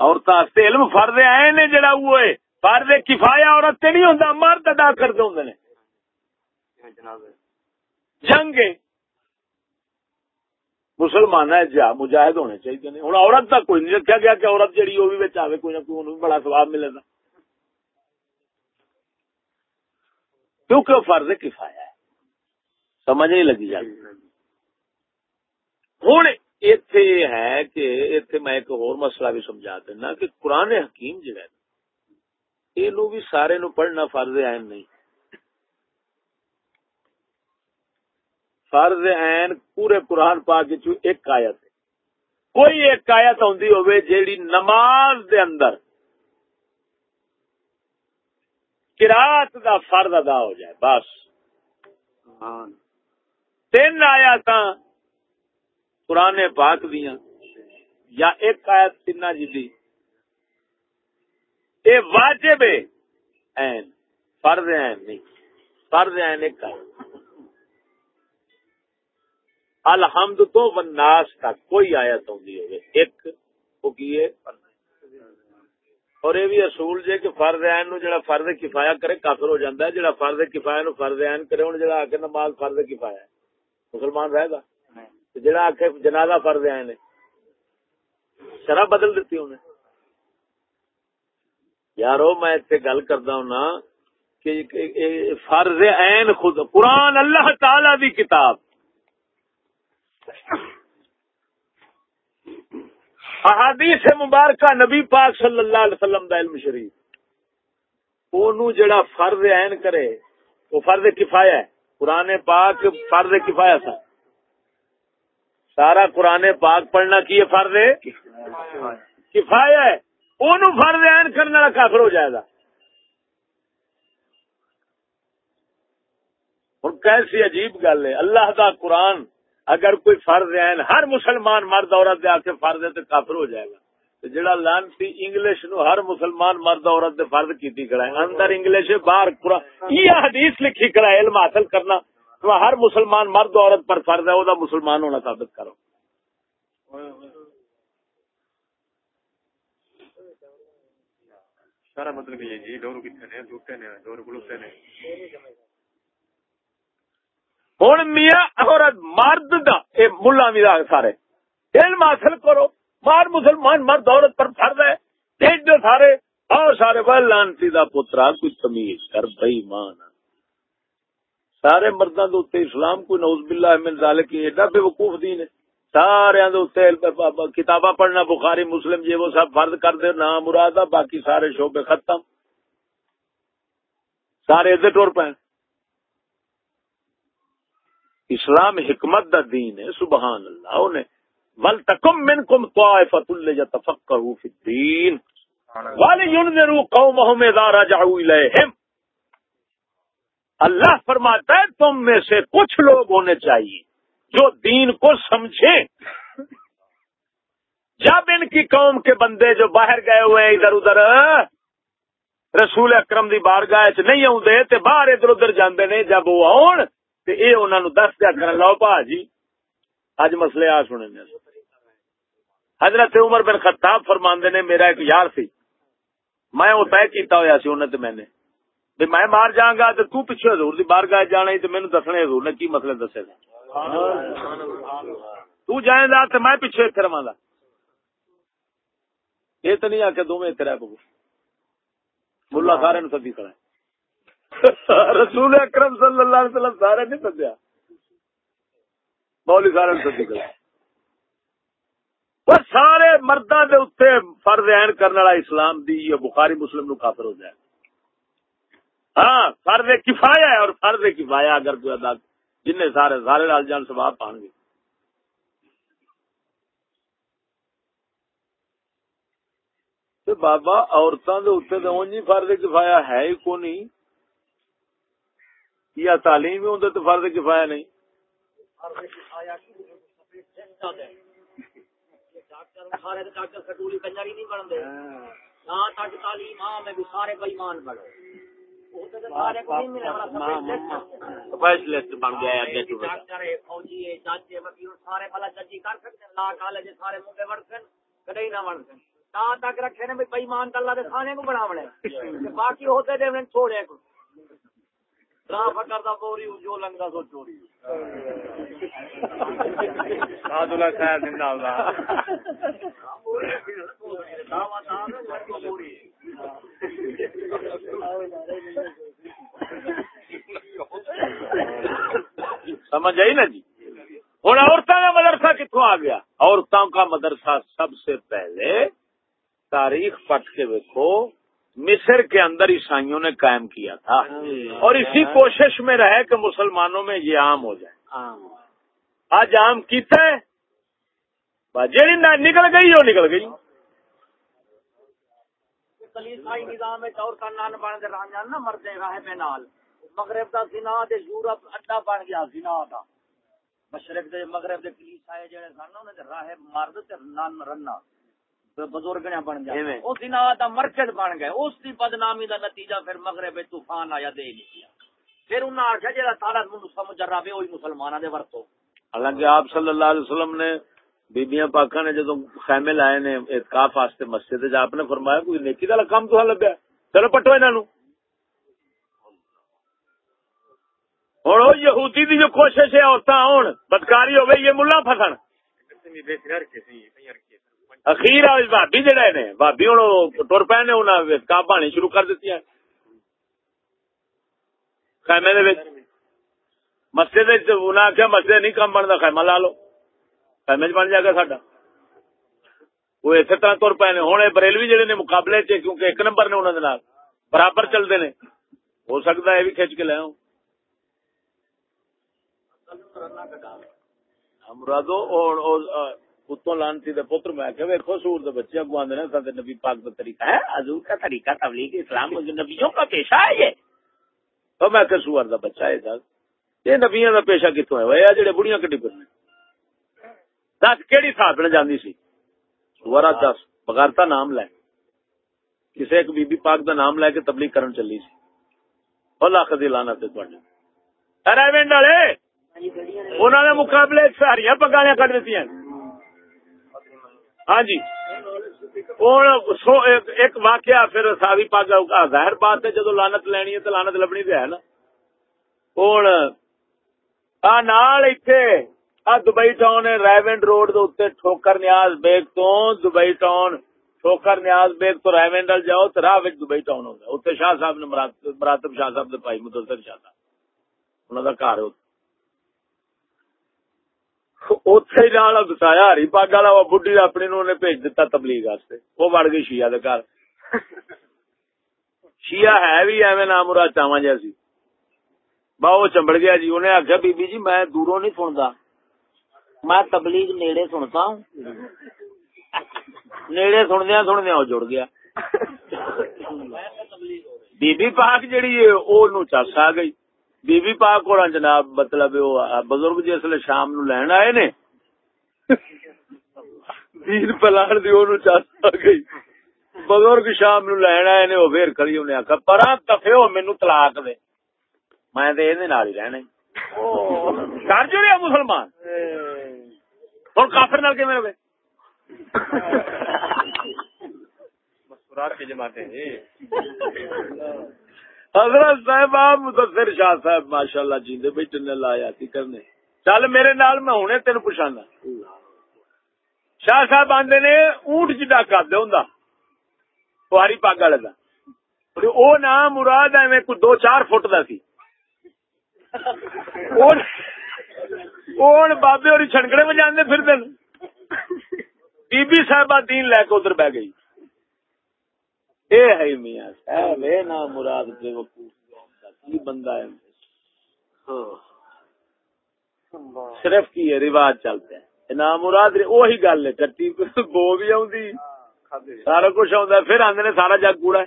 عورتوں علم فرض آئے نے جڑا وہ فرض کفایا عورت نہیں ہوں مرد ادا کرتے ہوں جنگ مسلمان ہے جا مجاہد ہونے چاہیے نہیں ہوں عورت تک کوئی نہیں رکھا گیا کہ عورت جہی وہ بھی آئے کوئی نہ کوئی بڑا سواب ملے گا۔ کیونکہ وہ فرض کفایا ہے۔ سمجھ نہیں لگی جاتی۔ ہوں اتے ہے کہ اتے میں ایک اور مسئلہ بھی سمجھا دینا کہ قرآن حکیم جہاں یہ بھی سارے نو پڑھنا فرض اہم نہیں۔ فرض عین پورے قرآن پاک ایک آیت ہے۔ کوئی ایک آیت آدھی ہوئے جیڑی نماز دے اندر کراط دا فرض ادا ہو جائے بس۔ تین آیات قرآن پاک دیا یا ایک آیت تین جی اے واجب این فرض عین نہیں۔ فرض عین ایک آیت۔ الحمد تو وناس کا کوئی آیت ہوندی ہوگی ایک وہ کیے اور یہ بھی اصول جے کہ فرض عین نو جڑا فرض کفایا کرے، کافر ہو جاتا ہے، جڑا فرض کفایا نو فرض عین کرے ہوں جڑا آکے نماز فرض کفایا ہے۔ مسلمان رہے گا؟ جڑا آکے جنازہ فرض عین ہے۔ شرح بدل دیتی انہیں یارو، میں اتنے گل کرتا ہوں نا کہ فرض عین خود، قرآن اللہ تعالی دی کتاب احادیث مبارکہ نبی پاک صلی اللہ علیہ وسلم دا علم شریف۔ اونوں جڑا فرض عین کرے، وہ فرض کفایا ہے۔ قرآن پاک فرض کفایا تھا۔ سارا قرآن پاک پڑھنا کی ہے فرض؟ کفایا ہے۔ اونوں فرض عین کرنے والا کافر ہو جائے گا۔ ہوں کیسی عجیب گل ہے۔ اللہ دا قرآن اگر کوئی فرض ہے، ہر مسلمان مرد عورت دے آکے فرض ہے تو کافر ہو جائے گا۔ جڑا لانتی انگلش نو ہر مسلمان مرد عورت دے فرض کیتی کھڑا ہے، اندر انگلش باہر پورا۔ یہ حدیث لکھی کھڑا ہے، علم حاصل کرنا۔ تو ہر مسلمان مرد عورت پر فرض ہے وہ مسلمان ہونا ثابت کرو۔ سارا مطلب یہ جی ڈور کتنے نے ٹوٹے نے ڈور گلوتے نے ہوں میاں عورت مرد دا، اے ملا بھی سارے۔ علم حاصل کرو، مار مسلمان، مرد عورت پر فرد ہے۔ دیکھ دو سارے اور سارے بل لانتی دا پترا، کوئی تمیز کر بئی مان سارے مردوں کے اتنے اسلام کوئی نوز باللہ من ذالک ایڈا بے وقوف دین ہے۔ سارے کتاباں پڑھنا، بخاری، مسلم جی وہ سب فرد کر دے نہ مراد باقی سارے شعبے ختم۔ سارے ادھر ٹور پہ اسلام حکمت دا دین ہے سبحان اللہ انہیں ول تکم من کم اللہ یتفقہو فی الدین۔ اذا الیہم اللہ فرماتا ہے تم میں سے کچھ لوگ ہونے چاہیے جو دین کو سمجھے جب ان کی قوم کے بندے جو باہر گئے ہوئے ہیں ادھر ادھر رسول اکرم دی بارگاہ چ نہیں آدھے تے باہر ادھر ادھر جاندے نے جب وہ آن تے اے انہاں نو دس دیا کرن لو پا جی اج مسئلے آ سنے نے حضرت عمر بن خطاب فرماندے نے، میرا ایک یار سی، میں وہ طے کیتا ہویا سی انہاں تے میں نے۔ بھی میں مار جاؤں گا تو تو پیچھے حضور دی بارگاہ جانا ہی تے مینوں دسنے حضور نے کی مسئلے دسے گا تو جائیں گا تے میں پیچھے ایتھے رواں گا یہ تو نہیں آ کے دوویں ایتھے رہ پو ملا سارے نو سدی کھڑا ہے۔ رسول اکرم صلی اللہ علیہ وسلم سارے نہیں سدیا۔ مولی سارے سدی کر سارے مردہ دے اتنے فرض عین کرنے والا اسلام دی یا بخاری مسلم نو کافر ہو جائے۔ ہاں فرض کفایا ہے اور فرض کفایا اگر کوئی ادا جن سارے سارے لال جان سواب پان گے۔ بابا عورتوں کے اتنے تو فرض کفایا ہے ہی کو نہیں یا تعلیم بھی ہوں تو فرض کفایا نہیں اسپیشلسٹ بن گیا فوجی چاچے سارے بلا چچی کر سکتے لا کالج سارے منڈے بڑھ سن کدی نہ بن سن تک رکھے نے بھائی مان اللہ کے کھانے کو بنا *laughs* باقی ہوتے دے چھوڑے کو۔ پوری جو لنگا سو چوری۔ سمجھ آئی نا جی؟ ہوں عورتوں کا مدرسہ کتوں آ گیا؟ عورتوں کا مدرسہ سب سے پہلے تاریخ پٹ کے دیکھو مصر کے اندر عیسائیوں نے قائم کیا تھا۔ اور اسی کوشش میں رہے کہ مسلمانوں میں یہ عام ہو جائے۔ آج عام کیتا ہے۔ جی نکل گئی وہ نکل گئی۔ نظام نان بن کے نا مردے راہ میں نال۔ مغرب یورپ اڈا بن گیا مشرق دے مغرب دے کلیس آئے جڑے سن راہ مرد نان رنا بزرگ نے بن گیا اس دن دا مرکز بن گئے۔ اس کی بدنامی دا نتیجہ پھر مغرب طوفان آیا دے لیا پھر انہوں نے آخیا جا سارا سمجھ رہا وہی مسلمانوں دے ورتو حالانکہ آپ صلی اللہ علیہ وسلم نے بیبیاں پاکا نے جدو خیمے لائے نے اعتکاف واسطے مسجد آپ نے فرمایا کوئی نیکی والا کام تو لگا چلو پٹو انہوں ہوں یہودی دی جو کوشش ہے عورتیں آن بدکاری ہو گئی یہ ملا فسن اخیر بھابی جڑے نے بھابی ہوں ٹر پے نے انہیں کاپ بانی شروع کر دیتی ہے خیمے دے مسجد انہیں آخیا مسجد نہیں کم بنتا خیمہ لا لو۔ خیمے چ بن جائے گا ساڈا۔ وہ اسی طرح تر پے نے ہوں بریلوی جڑے نے مقابلے چ کیونکہ ایک نمبر نے انہوں نے برابر چلتے نے۔ ہو سکتا ہے، یہ بھی کھچ کے لے آؤ مرادو اتوں لانتی دے پتر میں کہ ویکھو سور دے بچے آندے نے نبی پاک دا طریقہ ہے حضور کا طریقہ تبلیغ اسلام نبیوں کا پیشہ ہے یہ۔ تو میں کہ سور دا بچہ ہے دس یہ نبیوں دا پیشہ کتوں ہے؟ جڑے بڑیاں کڈی دس کیڑی ساتھ نے جاندی سی؟ سورا دس بغیرتا نام لے۔ کسی ایک بی بی پاک دا نام لے کے تبلیغ کرن چلی سی۔ اللہ خدی لانا تے تواڈے۔ ارے وینڈ والے انہوں نے۔ مقابلے ساری پگالیاں کٹ دیتی ہیں ہاں جی۔ ایک واقعہ پھر ساری پگ ظاہر بات ہے، جدو لانت لینی ہے تو لانت لبنی تو ہے نا۔ ہوں آ Dubai town Raiwind road Thokar Niaz Baig تو دبئی ٹاؤن، ٹھوکر نیاز بیگ تو ریونڈ جاؤ تو راہ دبئی ٹاؤن ہوگا اتنے شاہ صاحب نے مراتب شاہ صاحب نے پائی مدر شاہ صاحب۔ انہوں کا گھر اتے بتایا ہری پگ والا بڈی اپنی نو نے بھیج دتا تبلیغ واسطے وہ بڑ گئی شیعہ دے گھر شیعہ ہے بھی ایویں نام مراد چاواں با وہ چمبڑ گیا جی انہیں آخیا بی بی جی میں دوروں نہیں سنتا میں تبلیغ نیڑے سنتا ہوں نیڑے سندیا سندیا وہ جڑ گیا بی بی پاک جیڑی ہے وہ چس آ گئی بی بی پاک کو جناب مطلب بزرگ جی جسے شام نو لین آئے نے۔ دین پلان دی اونوں چاہتا گئی۔ بزرگ شام نو لین آئے نے او پھر کھڑی انہیں آکھا پراں تفے مینوں طلاق دے۔ میں تے اینے نال ہی رہنا کر جو رہا مسلمان؟ ہن کافر نال کیویں رہے؟ مسکرات کی جماعتیں۔ جی حضرت صاحب، آپ مدثر شاہ صاحب ماشاء اللہ جیندے بیٹھے نے لایا کی کرنے چل میرے نال میں ہوں تین پوچھانا۔ شاہ صاحب آدھے نے اونٹ چ ڈاکا دے ہوں ہری پگ والے کا وہ نام مراد ایویں کوئی دو چار فٹ کا سی۔ بابے اور چھنکڑے میں جانے پھر دن۔ بی بی صاحبہ دین لے کے ادھر بہ گئی۔ ہے میاں صاحب اے نا مراد بے وقوف بندہ ہے؟ صرف کی ہے رواج چلتے ہیں نا مراد وہی گل ہے کٹی بو بھی آؤں سارا کچھ آؤں پھر آدھے نے سارا جگ کوڑا ہے۔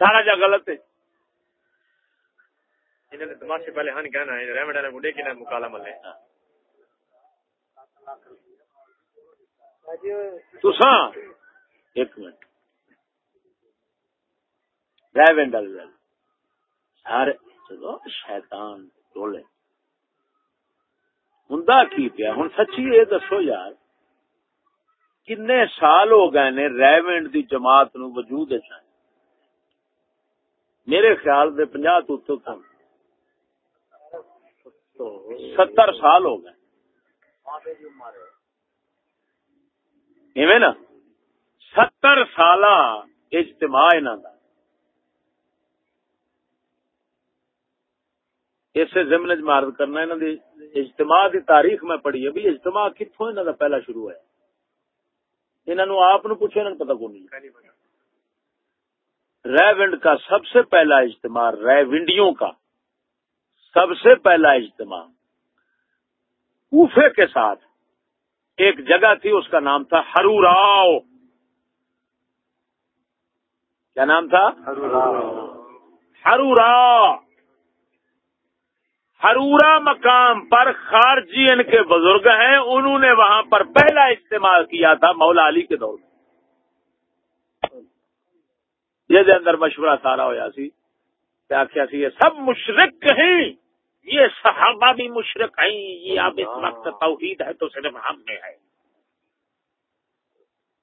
سارا جگ غلط ہے۔ پہلے ہن کہنا ہے ریمڈا نے بڈے کی مکالا ملے تساں ایک منٹ۔ ہر چلو، شیطان، ٹولے۔ ہوں کی پیا؟ ہوں سچی یہ دسو یار کن سال ہو گئے نے ریونڈ دی جماعت نو وجود چاہیے میرے خیال دے پنجا تو ستر سال ہو گئے۔ ایویں نا؟ ستر سال اجتماع انہوں کا اسے زمن چ کرنا انہوں دی اجتماع دی تاریخ میں پڑھی ہے بھی اجتماع کتوں انہوں دا پہلا شروع ہے؟ انہوں آپ نو پوچھو انہوں پتا کون نہیں۔ ریونڈ کا سب سے پہلا اجتماع ریونڈیوں کا سب سے پہلا اجتماع۔ کوفے کے ساتھ ایک جگہ تھی اس کا نام تھا ہروراؤ کیا نام تھا؟ ہرورا ہرورا مقام پر خارجی ان کے بزرگ ہیں انہوں نے وہاں پر پہلا استعمال کیا تھا مولا علی کے دور میں۔ یہ اندر مشورہ سارا ہوا سی کیا کیا سی یہ سب مشرق ہیں۔ یہ صحابہ بھی مشرق ہیں۔ یہ اب اس وقت توحید ہے تو صرف ہم میں ہے۔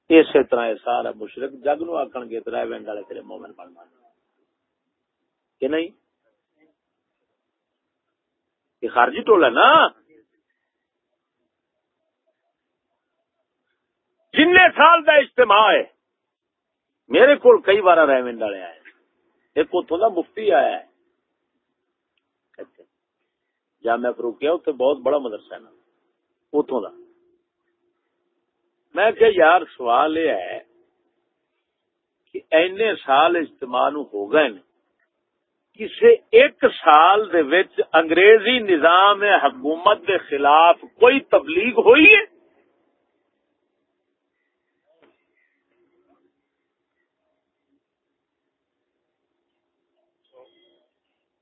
اسی طرح سارا مشرق جگ نو آکن گے تیرے مومن بن۔ کہ نہیں؟ یہ خارجی ٹولا نا؟ جن سال دا اجتماع ہے، میرے کو کئی بار رہ والے آئے ایک اتوں کا مفتی آیا ہے۔ جا میں روکیا اتنے بہت بڑا مدرسہ ہے نا۔ اتوں کا میں کہ یار سوال یہ ہے کہ اینے سال اجتماع ہو گئے کسی ایک سال دے وچ انگریزی نظام حکومت دے خلاف کوئی تبلیغ ہوئی ہے؟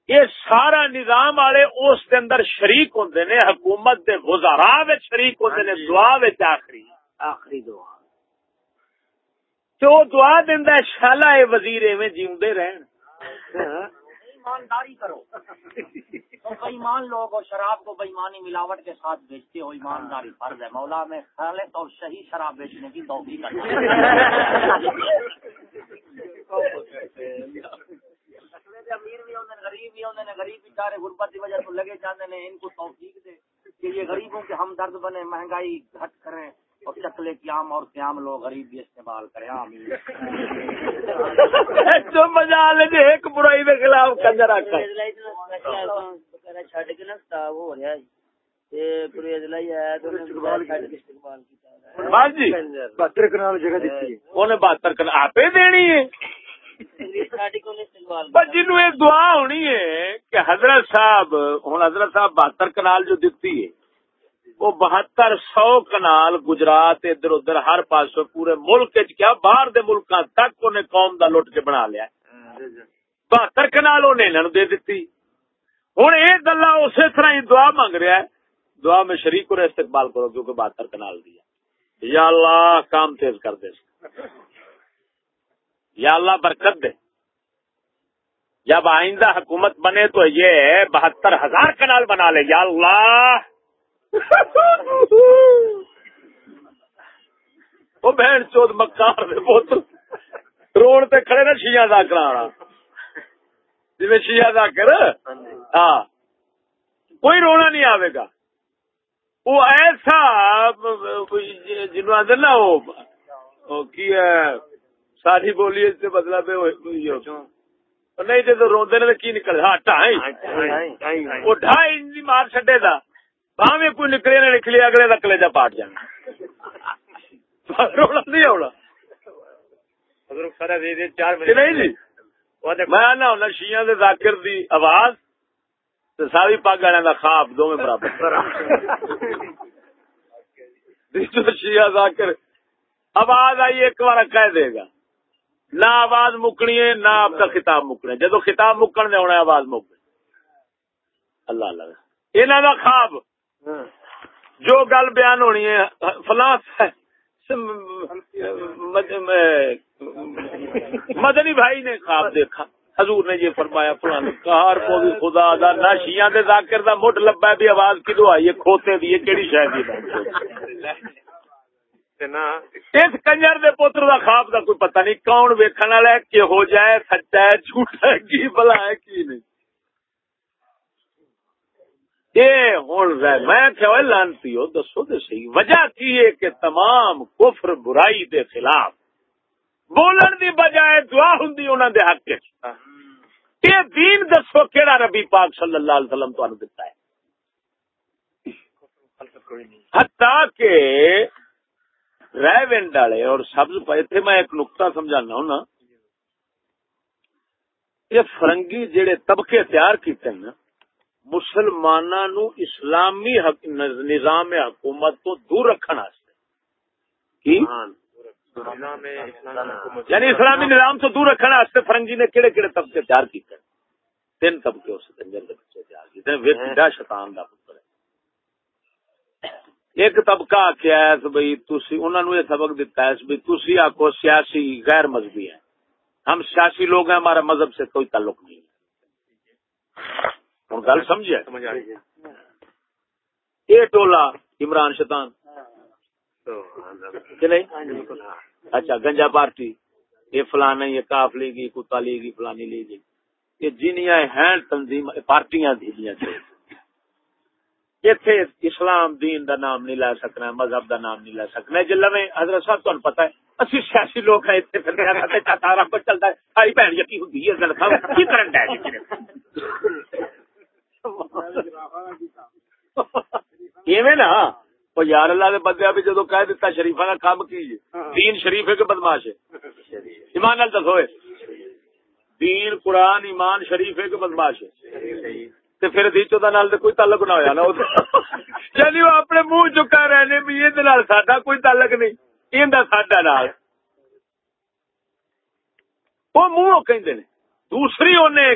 یہ سارا نظام والے اس کے اندر شریک ہوں نے حکومت دے گزارا شریک ہوں نے دعا آخری۔ آخری دعا۔ تو دعا دینا شالا اے وزیر ایویں جیوندے رہن۔ ایمانداری کرو۔ بےمان لوگ اور شراب کو بےمانی ملاوٹ کے ساتھ بیچتے ہو، ایمانداری فرض ہے۔ مولا میں خالص اور صحیح شراب بیچنے کی توفیق کرنا امیر بھی غریب بھی ہوتے غریب بیچارے غربت کی وجہ سے لگے جاتے ہیں، ان کو توفیق دے کہ یہ غریبوں کے ہم درد بنے، مہنگائی گھٹ کریں۔ اور چکلے قیام اور قیام لوگ غریب بھی استعمال کریں آمین۔ *laughs* جو مزہ لے ایک برائی کے خلاف کنجر چھڈ کے نا خطاب ہو رہا جی۔ بہتر کنال جگہ دیتی ہے۔ بہتر کنال آپ دینی ہے۔ جنو یہ دعا ہونی ہے کہ حضرت صاحب ہوں حضرت صاحب بہتر کنال جو دیتی ہے وہ بہتر سو کنال گجرات ادھر ادھر ہر پاس پورے ملک کیا باہر دے ملک تک انہیں قوم دا لٹ کے بنا لیا۔ بہتر کنال انہیں دے دیتی ہوں یہ گلا اسی طرح ہی دعا مانگ رہا ہے۔ دعا میں شریک کو استقبال کرو کیونکہ بہتر کنال دیا یا اللہ کام تیز کر دے۔ یا اللہ برکت دے۔ جب آئندہ حکومت بنے تو یہ بہتر ہزار کنال بنا لے۔ یا اللہ وہ بہن چوت مکار روڈ تے کھڑے نا شیا دا کرا جی شیا دا کر۔ ہاں۔ کوئی رونا نہیں آئے گا۔ وہ ایسا جنوب آدھے نا وہ کی ساری بولی سے بدلا پہ نہیں جب روندے نے کی نکل ہاں ٹائی وہ ڈھائی مار چڈے دا۔ باہیں کوئی نکلے نہ نکلے، اگلے کا کلیجا پاٹ جانا۔ رونا نہیں آنا نہیں میں آنا ہونا شیئن دے ذاکر دی آواز ساری پگ والے خواب دونوں برابر شیعہ ذاکر آواز آئی ایک بار کہہ دے گا نہ آواز مکنی ہے نہ آپ کا خطاب جدو خطاب مکن دے ہونا آواز مک اللہ اللہ انہوں کا خواب جو گل بیان ہونی ہے فلاں مدنی بھائی نے خواب دیکھا۔ حضور نے یہ فرمایا فلاں کہار کو بھی خدا دا نہ شیاں دے ذاکر دا مٹ لبا بھی آواز کدو آئی؟ ہے کھوتے دی کیڑی شاید اس کنجر دے پوتر دا خواب دا کوئی پتہ نہیں کون ویکھن والا ہے کہ ہو جائے سچا ہے جھوٹا ہے کی بلا ہے کی نہیں۔ یہ ہوں میں کیا لانتی ہو، دسو تو صحیح۔ وجہ کی ہے کہ تمام کفر برائی دے خلاف بولن دی بجائے دعا ہوں انہوں دے حق کے یہ دین دسو کہڑا ربی پاک صلی اللہ علیہ وسلم تو دتا ہے۔ حتیٰ کہ ونڈ والے، اور سبز اتنے میں ایک نقطہ سمجھانا ہوں نا، یہ فرنگی جڑے طبقے تیار کیتے ہیں نا مسلمانوں اسلامی نظام حکومت تو دور رکھنا یعنی اسلامی نظام تو دور رکھنے فرنگی نے کہڑے کہڑے طبقے تیار کیتے تین طبقے اس بچے تیار کیتے شیطان کا پتر ہے۔ ایک طبقہ آخیا ہے بھائی انہوں نے یہ سبق دیتا ہے بھائی تھی آخو سیاسی غیر مذہبی ہیں۔ ہم سیاسی لوگ ہیں ہمارا مذہب سے کوئی تعلق نہیں ہے۔ ہوں گل سمجھے؟ یہ ٹولا عمران شیطان۔ اچھا گنجا پارٹی۔ یہ فلانا یہ کاف لے گی، کتا لے گی، فلانی لے گی۔ یہ جنیاں ہیں تنظیم، پارٹیاں دیا اتنے اسلام دین دا نام نہیں لے سکنا، مذہب دا نام نہیں لے سکنا۔ جی میں حضرت صاحب تمہیں پتا ہے، اسی سیاسی لوگ ہیں اتنے سارا کچھ چلتا ہے ساری بہن یقین ہوتی ہے کی کرن نا؟ وہ یار اللہ نے بندے بھی جدو کہہ دیتا شریفا کا کام کی دین شریف ہے کہ بدماش ہے؟ ایمان نال دسو دین قرآن ایمان شریف ہے کہ بدماش ہے؟ تے پھر دیچو دا نال کوئی تعلق نہ ہویا نا۔ یعنی وہ اپنے منہ چکا رہنے بھی یہ ساڈا کوئی تعلق نہیں۔ یہ ساڈا نال۔ وہ منہ کہ دوسری انہیں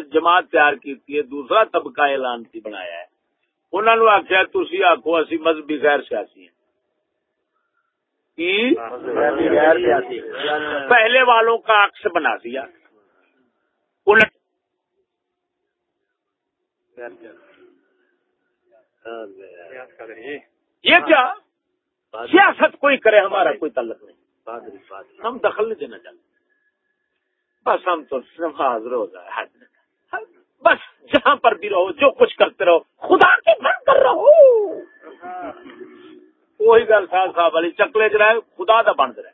جماعت تیار کی دوسرا طبقہ اعلان کی بنایا ہے۔ انہوں نے آخیا تھی آخو اسی مذہبی غیر سیاسی ہیں۔ پہلے والوں کا عکس بنا دیا۔ یہ کیا؟ سیاست کوئی کرے، ہمارا کوئی تعلق نہیں۔ ہم دخل نہیں دینا چاہتے۔ بس ہم تو نماز روزہ حج بس جہاں پر بھی رہو، جو کچھ کرتے رہو، خدا کے گھر کر رہو۔ وہی گل صاحب صاحب والی چکلے چ رہے، خدا دا بن رہے۔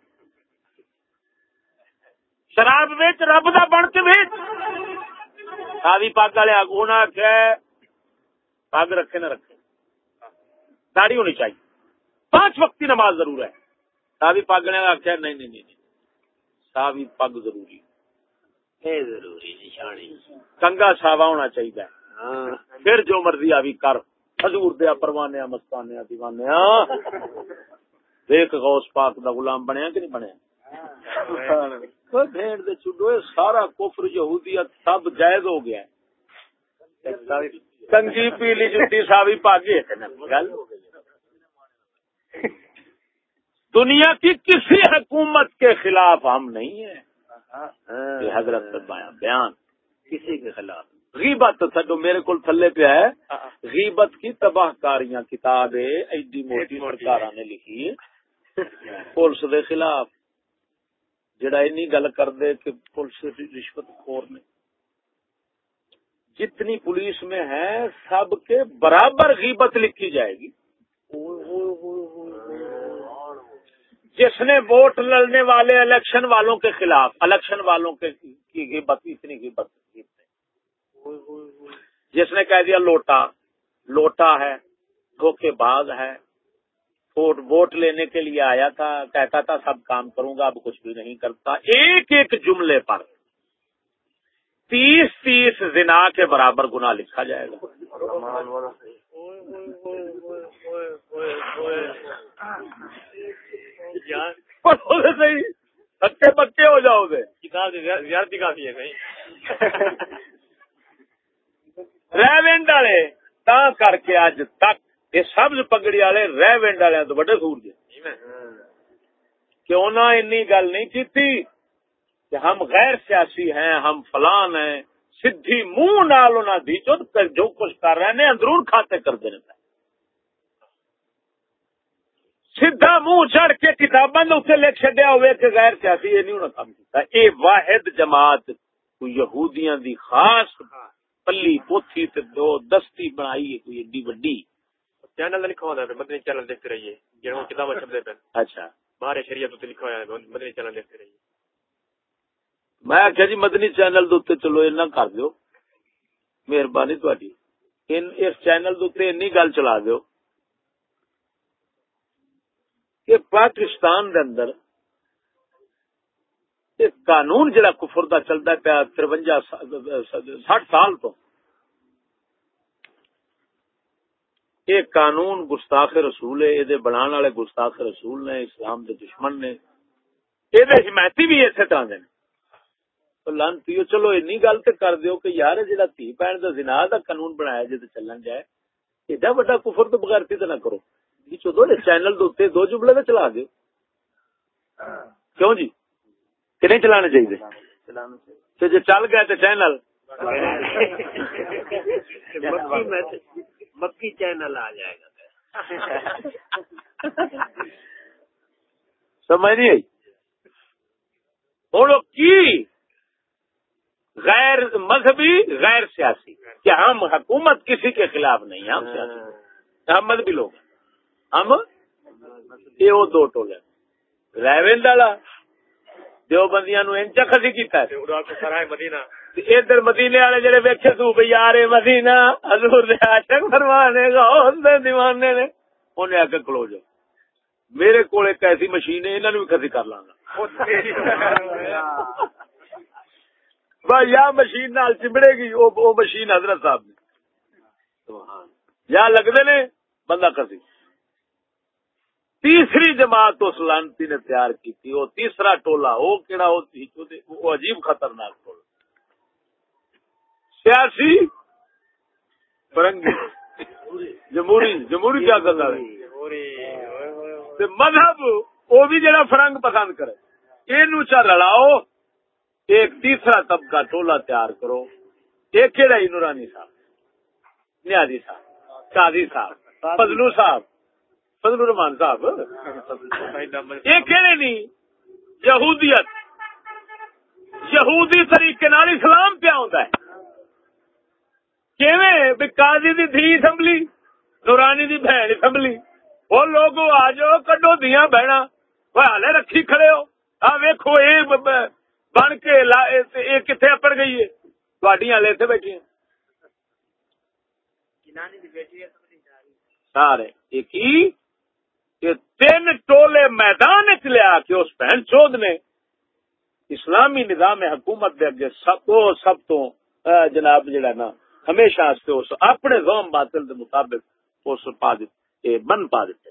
شراب ویچ رب دا بن کے ویچ سادی پگ والے آگو نہ آخیا پگ رکھے نہ رکھے۔ داڑھی ہونی چاہیے۔ پانچ وقت کی نماز ضرور ہے۔ سادی پگ نے آخیا نہیں نہیں نہیں ساوی پگ ضروری۔ کنگا ساوا ہونا چاہیے۔ ہاں۔ پھر جو مرضی آوی کر۔ حضور دیا پروانے مستانے دیوانے دیکھ غوث پاک دا غلام بنیا کہ نہیں بنیا؟ بھیڑ دے سارا کفر یہودیت سب جائز ہو گیا۔ کنگی پیلی جتی ساوی پاگی گل۔ دنیا کی کسی حکومت کے خلاف ہم نہیں ہیں۔ حضرت بیان کسی کے خلاف۔ غیبت تھڈو میرے کو تھلے پہ ہے۔ غیبت کی تباہ کاریاں کتاب ایڈی موٹی سرکار نے لکھی۔ پولیس دے خلاف۔ جڑا اینی گل کر دے کہ پولیس رشوت خور نے۔ جتنی پولیس میں ہے سب کے برابر غیبت لکھی جائے گی۔ جس نے ووٹ لڑنے والے الیکشن والوں کے خلاف الیکشن والوں کے کی اتنی جس نے کہہ دیا لوٹا لوٹا ہے دھوکے باز ہے ووٹ لینے کے لیے آیا تھا کہتا تھا سب کام کروں گا اب کچھ بھی نہیں کرتا۔ ایک ایک جملے پر تیس تیس زنا کے برابر گنا لکھا جائے گا۔ پکے پکے ہو جاؤ گے. کافی ہے *laughs* ریونڈ والے تا کر کے اج تک یہ سبز پگڑی والے ریونڈ والے تو بڑے سور جی کیوں نہ انی گل نہیں کی کہ ہم غیر سیاسی ہیں ہم فلان ہیں سدھی منہ نال دی جو کچھ کر رہے ہیں اندرون کھاتے کر دے رہے سیدھا منہ چڑھ کے کتاباں اتنے لکھ چڈیا ہوئے کہ غیر سیاسی یہ نہیں ہونا کام کیتا۔ اے واحد جماعت یہودیاں دی خاص پلی پوتھی تے دو دستی بنائی ہے کوئی ایڈی وڈی۔ چینل لکھا ہوا ہے مدنی چینل دیکھتے رہیے۔ جنہوں کتابیں چھپتے پہ اچھا۔ باہر شریعت تے لکھا ہوا ہے مدنی چینل دیکھتے رہیے۔ میں آخیا جی مدنی چینل دے چلو اینا کر دیو۔ مہربانی تاری اس چینل دے گل چلا دیو۔ کہ پاکستان دے اندر ایک قانون جڑا کفر دا چلتا پیا ترونجا سٹھ سال تو۔ یہ قانون گستاخ رسول ہے یہ بنا والے گستاخ رسول نے، اسلام دے دشمن نے۔ یہ حمایتی بھی اسی طرح دے لن پیو چلو اینی گل تو کر دیو کہ یار جہاں تھی پہن کا زنا دا قانون بنایا جی چلن جائے، ایڈا وا کفر تو بغیر تو نہ کرو۔ چینل دو جملے میں چلا دو کیوں جی کہ نہیں چلانے چاہیے جی چل گئے تو چینل مکی چینل آ جائے گا سمجھ نہیں آئی ہوں کی غیر مذہبی غیر سیاسی کہ ہم حکومت کسی کے خلاف نہیں ہم سیاسی ہم مذہبی لوگ ہم؟ یہ وہ دو ٹولے ریوینڈ والا دو بندیاں نو انچا خسی کیتا ہے۔ ادھر مدینے والے جڑے ویکھے تو بھئی یار مدینہ حضور دے عاشق فرمانے گا اس دے دیوانے نے۔ اونے کھلو جاؤ۔ میرے کول ایک ایسی مشین ہے انہاں نو بھی خسی کر لاں گا بھائی یا مشین نال چمڑے گی او مشین حضرت صاحب نے۔ یا لگدے نے بندہ خسی تیسری جماعت اس لانتی نے تیار کی تھی۔ وہ تیسرا ٹولا وہ کہڑا وہ عجیب خطرناک ٹولا سیاسی؟ فرنگی۔ جمہوری جمہوری کیا کرتا ہے مذہب وہ بھی جڑا فرنگ پسند کرے۔ یہ چا لڑاؤ ایک تیسرا طبقہ ٹولا تیار کرو۔ ایک کہڑا ہی نورانی صاحب نیازی صاحب قاضی صاحب فضلو صاحب۔ فضل الرحمان صاحب. یہ کہنے نہیں. یہودیت. یہودی طریقے نال اسلام پیا ہوتا ہے. قاضی دی دھی اسمبلی نورانی دی بہن اسمبلی وہ لوگ آ جاؤ کڈو دیا بہنا وہ ہالے رکھی کھڑے ہو. آ ویکو یہ بن کے کتنے اپڑ گئی ہے؟ تھوڑی ہالے اتنے بیٹھی سارے ایک کہ تین ٹولے میدان چ لیا کہ اس بہن چود نے اسلامی نظام حکومت دے اگے سب سب تو جناب جڑا نا ہمیشہ اس اپنے زوم باطل دے مطابق اس پا دیتے بن پا دیتے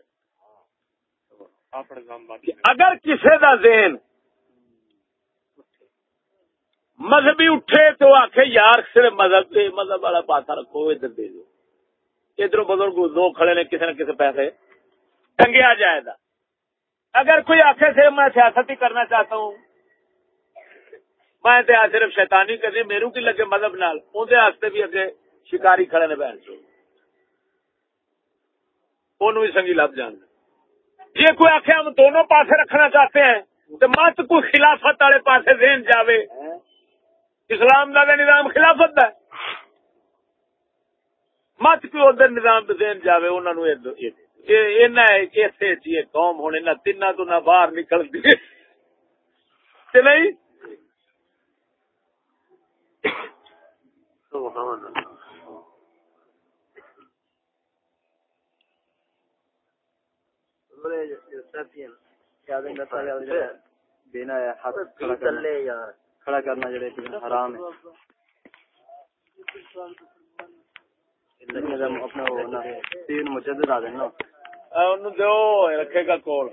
اگر کسی دا ذہن مذہبی اٹھے تو آخ یار صرف مذہب مذہب والا پاسا رکھو ادھر دے دو۔ ادھر بزرگ دو کھڑے نے کسی نہ کسی پیسے ٹنگیا جائے گا۔ اگر کوئی آخر سے میں سیاست ہی کرنا چاہتا ہوں، میں صرف شیطانی کرنی میرے کی لگے مذہب نال اندر بھی اگے شکاری کھڑے نے بہن چو۔ بھی سنگی لب جان۔ جی کوئی آخ ہم دونوں پاسے رکھنا چاہتے ہیں تو مت کوئی خلافت والے پاسے دین جاوے۔ اسلام کا نظام خلافت ہے مت کوئی ادھر نظام دین جاوے انہوں نے قوم ہونے نہ تین تو نہ باہر نکلتی نہیں کھڑا کرنا جڑے حرام ہے اپنا تین مجدد آ رکھے گا کول۔